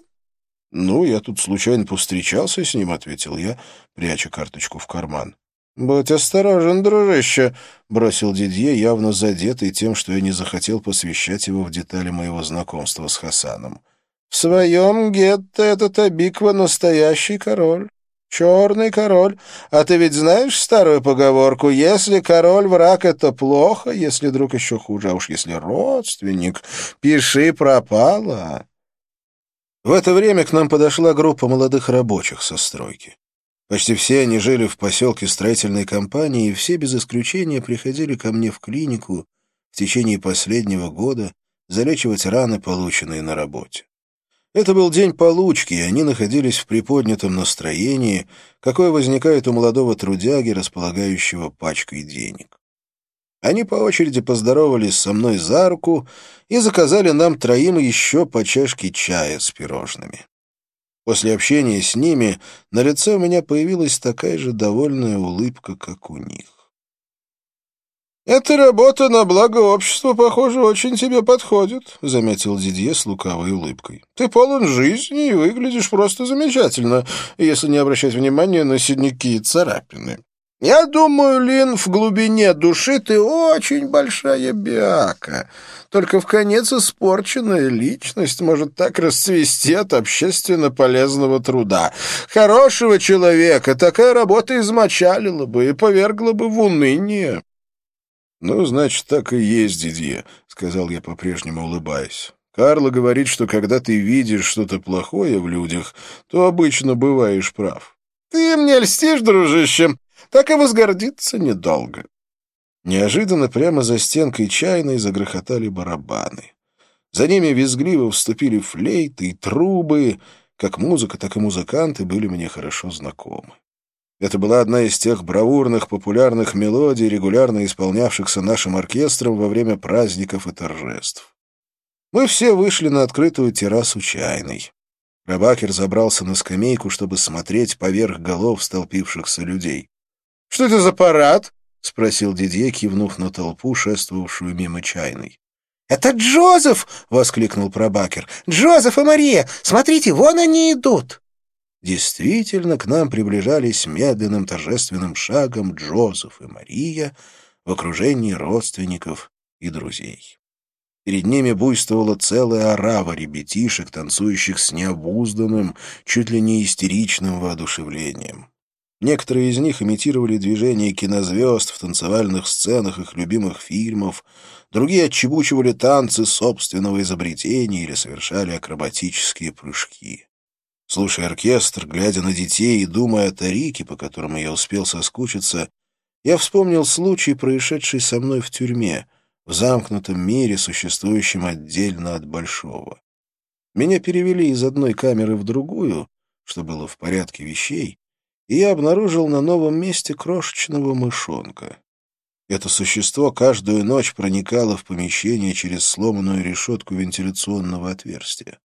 «Ну, я тут случайно повстречался с ним», — ответил я, пряча карточку в карман.
«Будь осторожен, дружище», — бросил Дидье, явно задетый тем, что я не захотел посвящать его в детали моего знакомства с Хасаном. «В своем гетто этот Абиква настоящий король, черный король. А ты ведь знаешь старую поговорку, если король враг — это плохо, если друг еще хуже, а уж если родственник, пиши пропало».
В это время к нам подошла группа молодых рабочих со стройки. Почти все они жили в поселке строительной компании, и все без исключения приходили ко мне в клинику в течение последнего года залечивать раны, полученные на работе. Это был день получки, и они находились в приподнятом настроении, какое возникает у молодого трудяги, располагающего пачкой денег. Они по очереди поздоровались со мной за руку и заказали нам троим еще по чашке чая с пирожными. После общения с ними на лице у меня появилась такая же довольная улыбка, как у них.
«Эта работа на благо общества, похоже, очень тебе подходит», — заметил Дидье с лукавой улыбкой. «Ты полон жизни и выглядишь просто замечательно, если не обращать внимания на синяки и царапины. Я думаю, Лин, в глубине души ты очень большая бяка. Только в конец испорченная личность может так расцвести от общественно полезного труда. Хорошего человека такая работа измочалила бы и повергла бы в уныние.
— Ну, значит, так и есть, Дидье, — сказал я, по-прежнему улыбаясь. Карла говорит, что когда ты видишь что-то плохое в людях, то обычно бываешь прав.
— Ты мне льстишь, дружище, так и возгордиться недолго.
Неожиданно прямо за стенкой чайной загрохотали барабаны. За ними визгливо вступили флейты и трубы. Как музыка, так и музыканты были мне хорошо знакомы. Это была одна из тех бравурных популярных мелодий, регулярно исполнявшихся нашим оркестром во время праздников и торжеств. Мы все вышли на открытую террасу чайной. Рабакер забрался на скамейку, чтобы смотреть поверх голов столпившихся людей.
— Что это за парад?
— спросил Дидье, кивнув на толпу, шествовавшую мимо чайной.
«Это Джозеф!» — воскликнул Пробакер. «Джозеф и Мария! Смотрите, вон они идут!»
Действительно, к нам приближались медленным торжественным шагом Джозеф и Мария в окружении родственников и друзей. Перед ними буйствовала целая орава ребятишек, танцующих с необузданным, чуть ли не истеричным воодушевлением. Некоторые из них имитировали движения кинозвезд в танцевальных сценах их любимых фильмов, другие отчебучивали танцы собственного изобретения или совершали акробатические прыжки. Слушая оркестр, глядя на детей и думая о Тарике, по которому я успел соскучиться, я вспомнил случай, происшедший со мной в тюрьме, в замкнутом мире, существующем отдельно от большого. Меня перевели из одной камеры в другую, что было в порядке вещей, и я обнаружил на новом месте крошечного мышонка. Это существо каждую ночь проникало в помещение через сломанную решетку вентиляционного отверстия.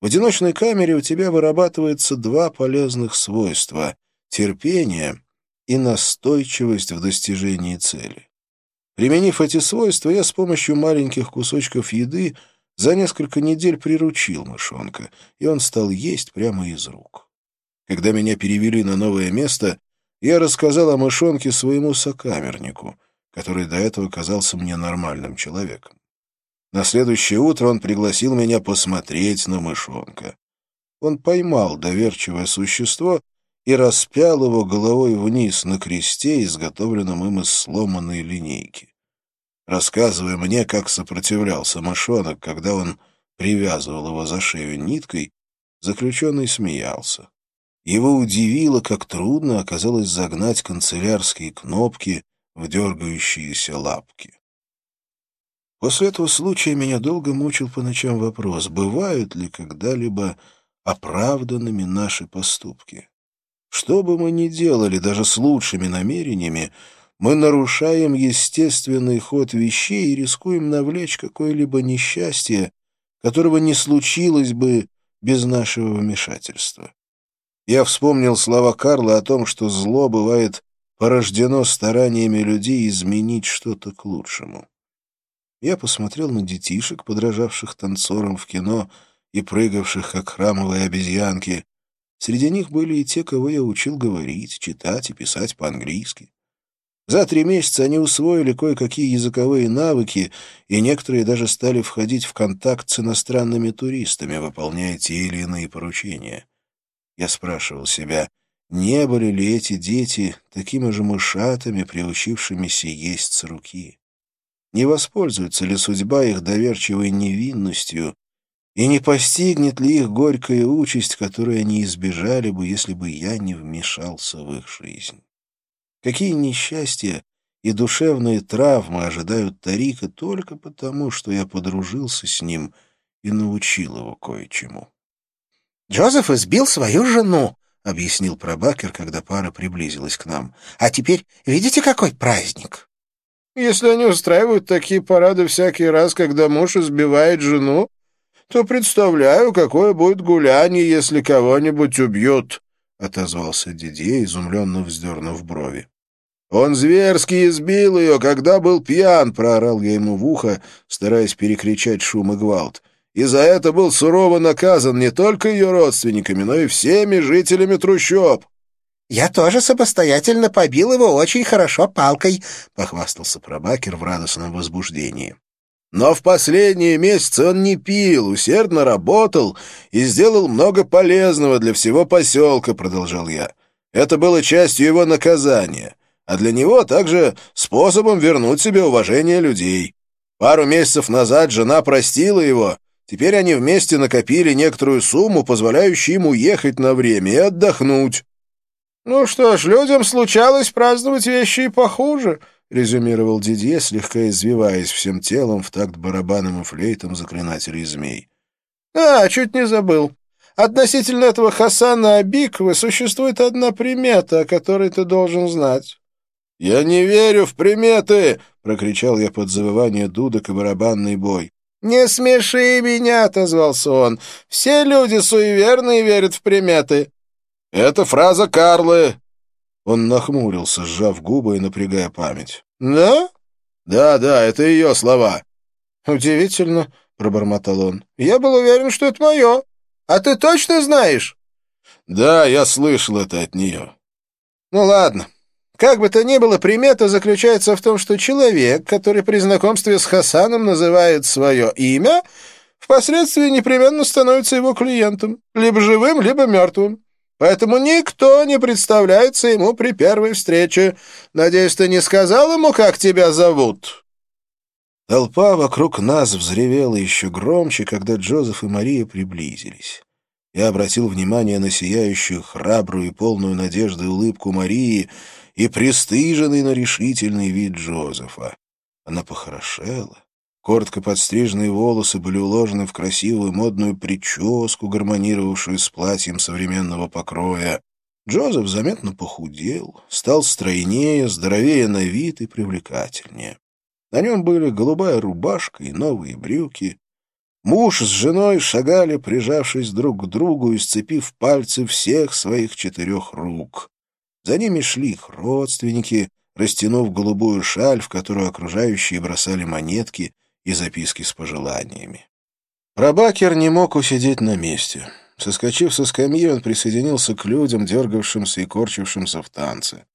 В одиночной камере у тебя вырабатывается два полезных свойства — терпение и настойчивость в достижении цели. Применив эти свойства, я с помощью маленьких кусочков еды за несколько недель приручил мышонка, и он стал есть прямо из рук. Когда меня перевели на новое место, я рассказал о мышонке своему сокамернику, который до этого казался мне нормальным человеком. На следующее утро он пригласил меня посмотреть на мышонка. Он поймал доверчивое существо и распял его головой вниз на кресте, изготовленном им из сломанной линейки. Рассказывая мне, как сопротивлялся мышонок, когда он привязывал его за шею ниткой, заключенный смеялся. Его удивило, как трудно оказалось загнать канцелярские кнопки в дергающиеся лапки. После этого случая меня долго мучил по ночам вопрос, бывают ли когда-либо оправданными наши поступки. Что бы мы ни делали, даже с лучшими намерениями, мы нарушаем естественный ход вещей и рискуем навлечь какое-либо несчастье, которого не случилось бы без нашего вмешательства. Я вспомнил слова Карла о том, что зло бывает порождено стараниями людей изменить что-то к лучшему. Я посмотрел на детишек, подражавших танцорам в кино и прыгавших, как храмовые обезьянки. Среди них были и те, кого я учил говорить, читать и писать по-английски. За три месяца они усвоили кое-какие языковые навыки, и некоторые даже стали входить в контакт с иностранными туристами, выполняя те или иные поручения. Я спрашивал себя, не были ли эти дети такими же мышатами, приучившимися есть с руки? Не воспользуется ли судьба их доверчивой невинностью, и не постигнет ли их горькая участь, которую они избежали бы, если бы я не вмешался в их жизнь? Какие несчастья и душевные травмы ожидают Тарика только потому, что я подружился с ним и научил его кое-чему.
Джозеф избил свою жену, — объяснил Пробакер, когда пара приблизилась к нам. — А теперь видите, какой праздник?
— Если они устраивают такие парады всякий раз, когда муж избивает жену, то представляю, какое будет гуляние, если кого-нибудь убьют, — отозвался Дидье, изумленно вздернув брови. «Он зверски избил ее, когда был пьян!» — проорал я ему в ухо, стараясь перекричать шум и гвалт и за это был сурово наказан не только ее родственниками, но и всеми жителями трущоб.
«Я тоже самостоятельно побил его очень хорошо палкой», — похвастался пробакер в радостном возбуждении.
Но в последние месяцы он не пил, усердно работал и сделал много полезного для всего поселка, — продолжал я. Это было частью его наказания, а для него также способом вернуть себе уважение людей. Пару месяцев назад жена простила его, Теперь они вместе накопили некоторую сумму, позволяющую им уехать на время и отдохнуть. «Ну что ж, людям случалось праздновать вещи и похуже», — резюмировал Дидье, слегка извиваясь всем телом в такт барабаном и флейтом заклинателей змей. «А, чуть не забыл. Относительно этого Хасана Абиквы существует одна примета, о которой ты должен знать». «Я не верю в приметы!» — прокричал я под завывание дудок и барабанный бой. «Не смеши меня!» — отозвался он. «Все люди суеверные верят в приметы». «Это фраза Карлы!» Он нахмурился, сжав губы и напрягая память. «Да?» «Да, да, это ее слова». «Удивительно», — пробормотал он. «Я был уверен, что это мое. А ты точно знаешь?» «Да, я слышал это от нее». «Ну ладно. Как бы то ни было, примета заключается в том, что человек, который при знакомстве с Хасаном называет свое имя, впоследствии непременно становится его клиентом, либо живым, либо мертвым. Поэтому никто не представляется ему при первой встрече. Надеюсь, ты не сказал ему, как тебя зовут?» Толпа вокруг нас взревела еще громче, когда Джозеф и Мария приблизились. Я обратил внимание на сияющую, храбрую и полную надежды улыбку Марии и пристыженный, но решительный вид Джозефа. Она похорошела. Коротко подстриженные волосы были уложены в красивую модную прическу, гармонировавшую с платьем современного покроя. Джозеф заметно похудел, стал стройнее, здоровее на вид и привлекательнее. На нем были голубая рубашка и новые брюки. Муж с женой шагали, прижавшись друг к другу и сцепив пальцы всех своих четырех рук. За ними шли их родственники, растянув голубую шаль, в которую окружающие бросали монетки и записки с пожеланиями. Рабакер не мог усидеть на месте. Соскочив со скамьи, он присоединился к людям, дергавшимся и корчившимся в танце.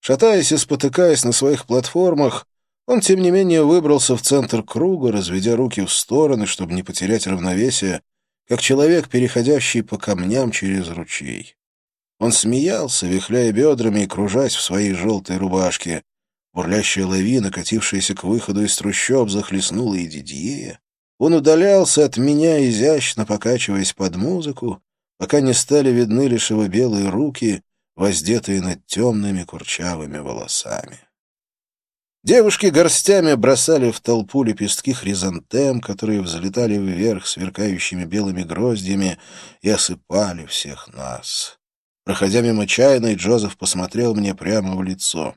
Шатаясь и спотыкаясь на своих платформах, он, тем не менее, выбрался в центр круга, разведя руки в стороны, чтобы не потерять равновесие, как человек, переходящий по камням через ручей. Он смеялся, вихляя бедрами и кружась в своей желтой рубашке. Бурлящая лавина, катившаяся к выходу из трущоб, захлестнула и Дидье. Он удалялся от меня, изящно покачиваясь под музыку, пока не стали видны лишь его белые руки, воздетые над темными курчавыми волосами. Девушки горстями бросали в толпу лепестки хризантем, которые взлетали вверх сверкающими белыми гроздьями и осыпали всех нас. Проходя мимо чайной, Джозеф посмотрел мне прямо в лицо.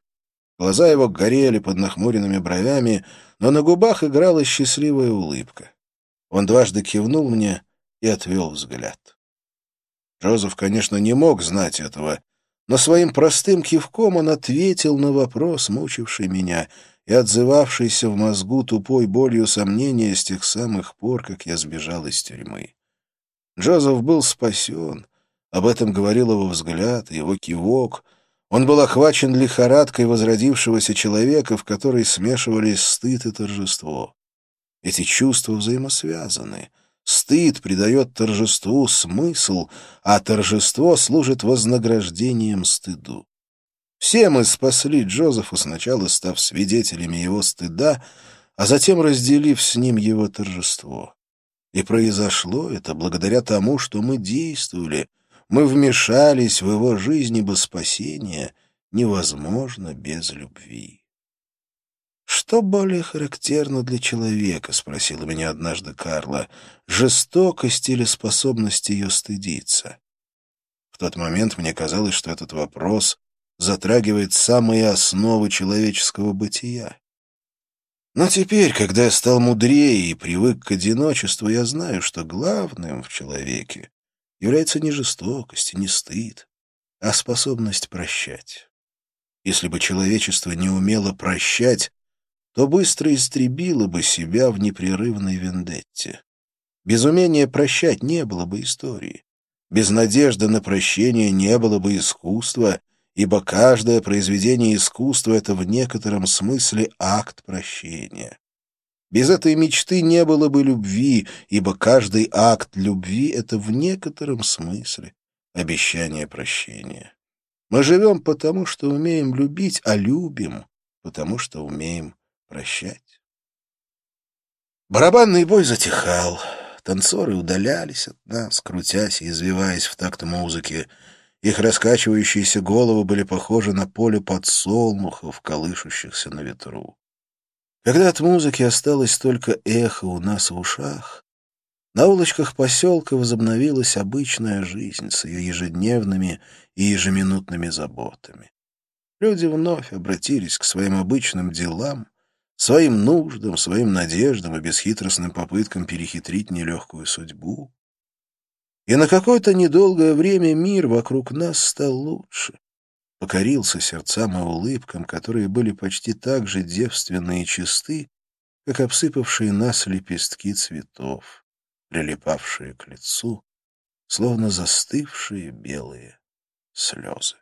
Глаза его горели под нахмуренными бровями, но на губах играла счастливая улыбка. Он дважды кивнул мне и отвел взгляд. Джозеф, конечно, не мог знать этого, но своим простым кивком он ответил на вопрос, мучивший меня и отзывавшийся в мозгу тупой болью сомнения с тех самых пор, как я сбежал из тюрьмы. Джозеф был спасен, об этом говорил его взгляд, его кивок. Он был охвачен лихорадкой возродившегося человека, в которой смешивались стыд и торжество. Эти чувства взаимосвязаны. Стыд придает торжеству смысл, а торжество служит вознаграждением стыду. Все мы спасли Джозефа, сначала став свидетелями его стыда, а затем разделив с ним его торжество. И произошло это благодаря тому, что мы действовали, мы вмешались в его жизнь, ибо спасение невозможно без любви. «Что более характерно для человека?» — спросила меня однажды Карла. «Жестокость или способность ее стыдиться?» В тот момент мне казалось, что этот вопрос затрагивает самые основы человеческого бытия. Но теперь, когда я стал мудрее и привык к одиночеству, я знаю, что главным в человеке является не жестокость не стыд, а способность прощать. Если бы человечество не умело прощать, то быстро истребило бы себя в непрерывной вендетте. Без умения прощать не было бы истории. Без надежды на прощение не было бы искусства, ибо каждое произведение искусства — это в некотором смысле акт прощения. Без этой мечты не было бы любви, ибо каждый акт любви — это в некотором смысле обещание прощения. Мы живем потому, что умеем любить, а любим, потому что умеем прощать. Барабанный бой затихал, танцоры удалялись от нас, крутясь и извиваясь в такт музыки.
Их раскачивающиеся головы были похожи на поле подсолнухов, колышущихся на ветру. Когда от музыки осталось только эхо у нас в ушах, на улочках поселка возобновилась обычная жизнь с ее ежедневными и ежеминутными заботами. Люди вновь обратились к своим обычным делам, своим нуждам, своим надеждам и бесхитростным попыткам перехитрить нелегкую судьбу. И на какое-то недолгое время мир вокруг нас стал лучше, покорился сердцам и улыбкам, которые были почти так же девственны и чисты, как обсыпавшие нас лепестки цветов, прилипавшие к лицу, словно застывшие белые слезы.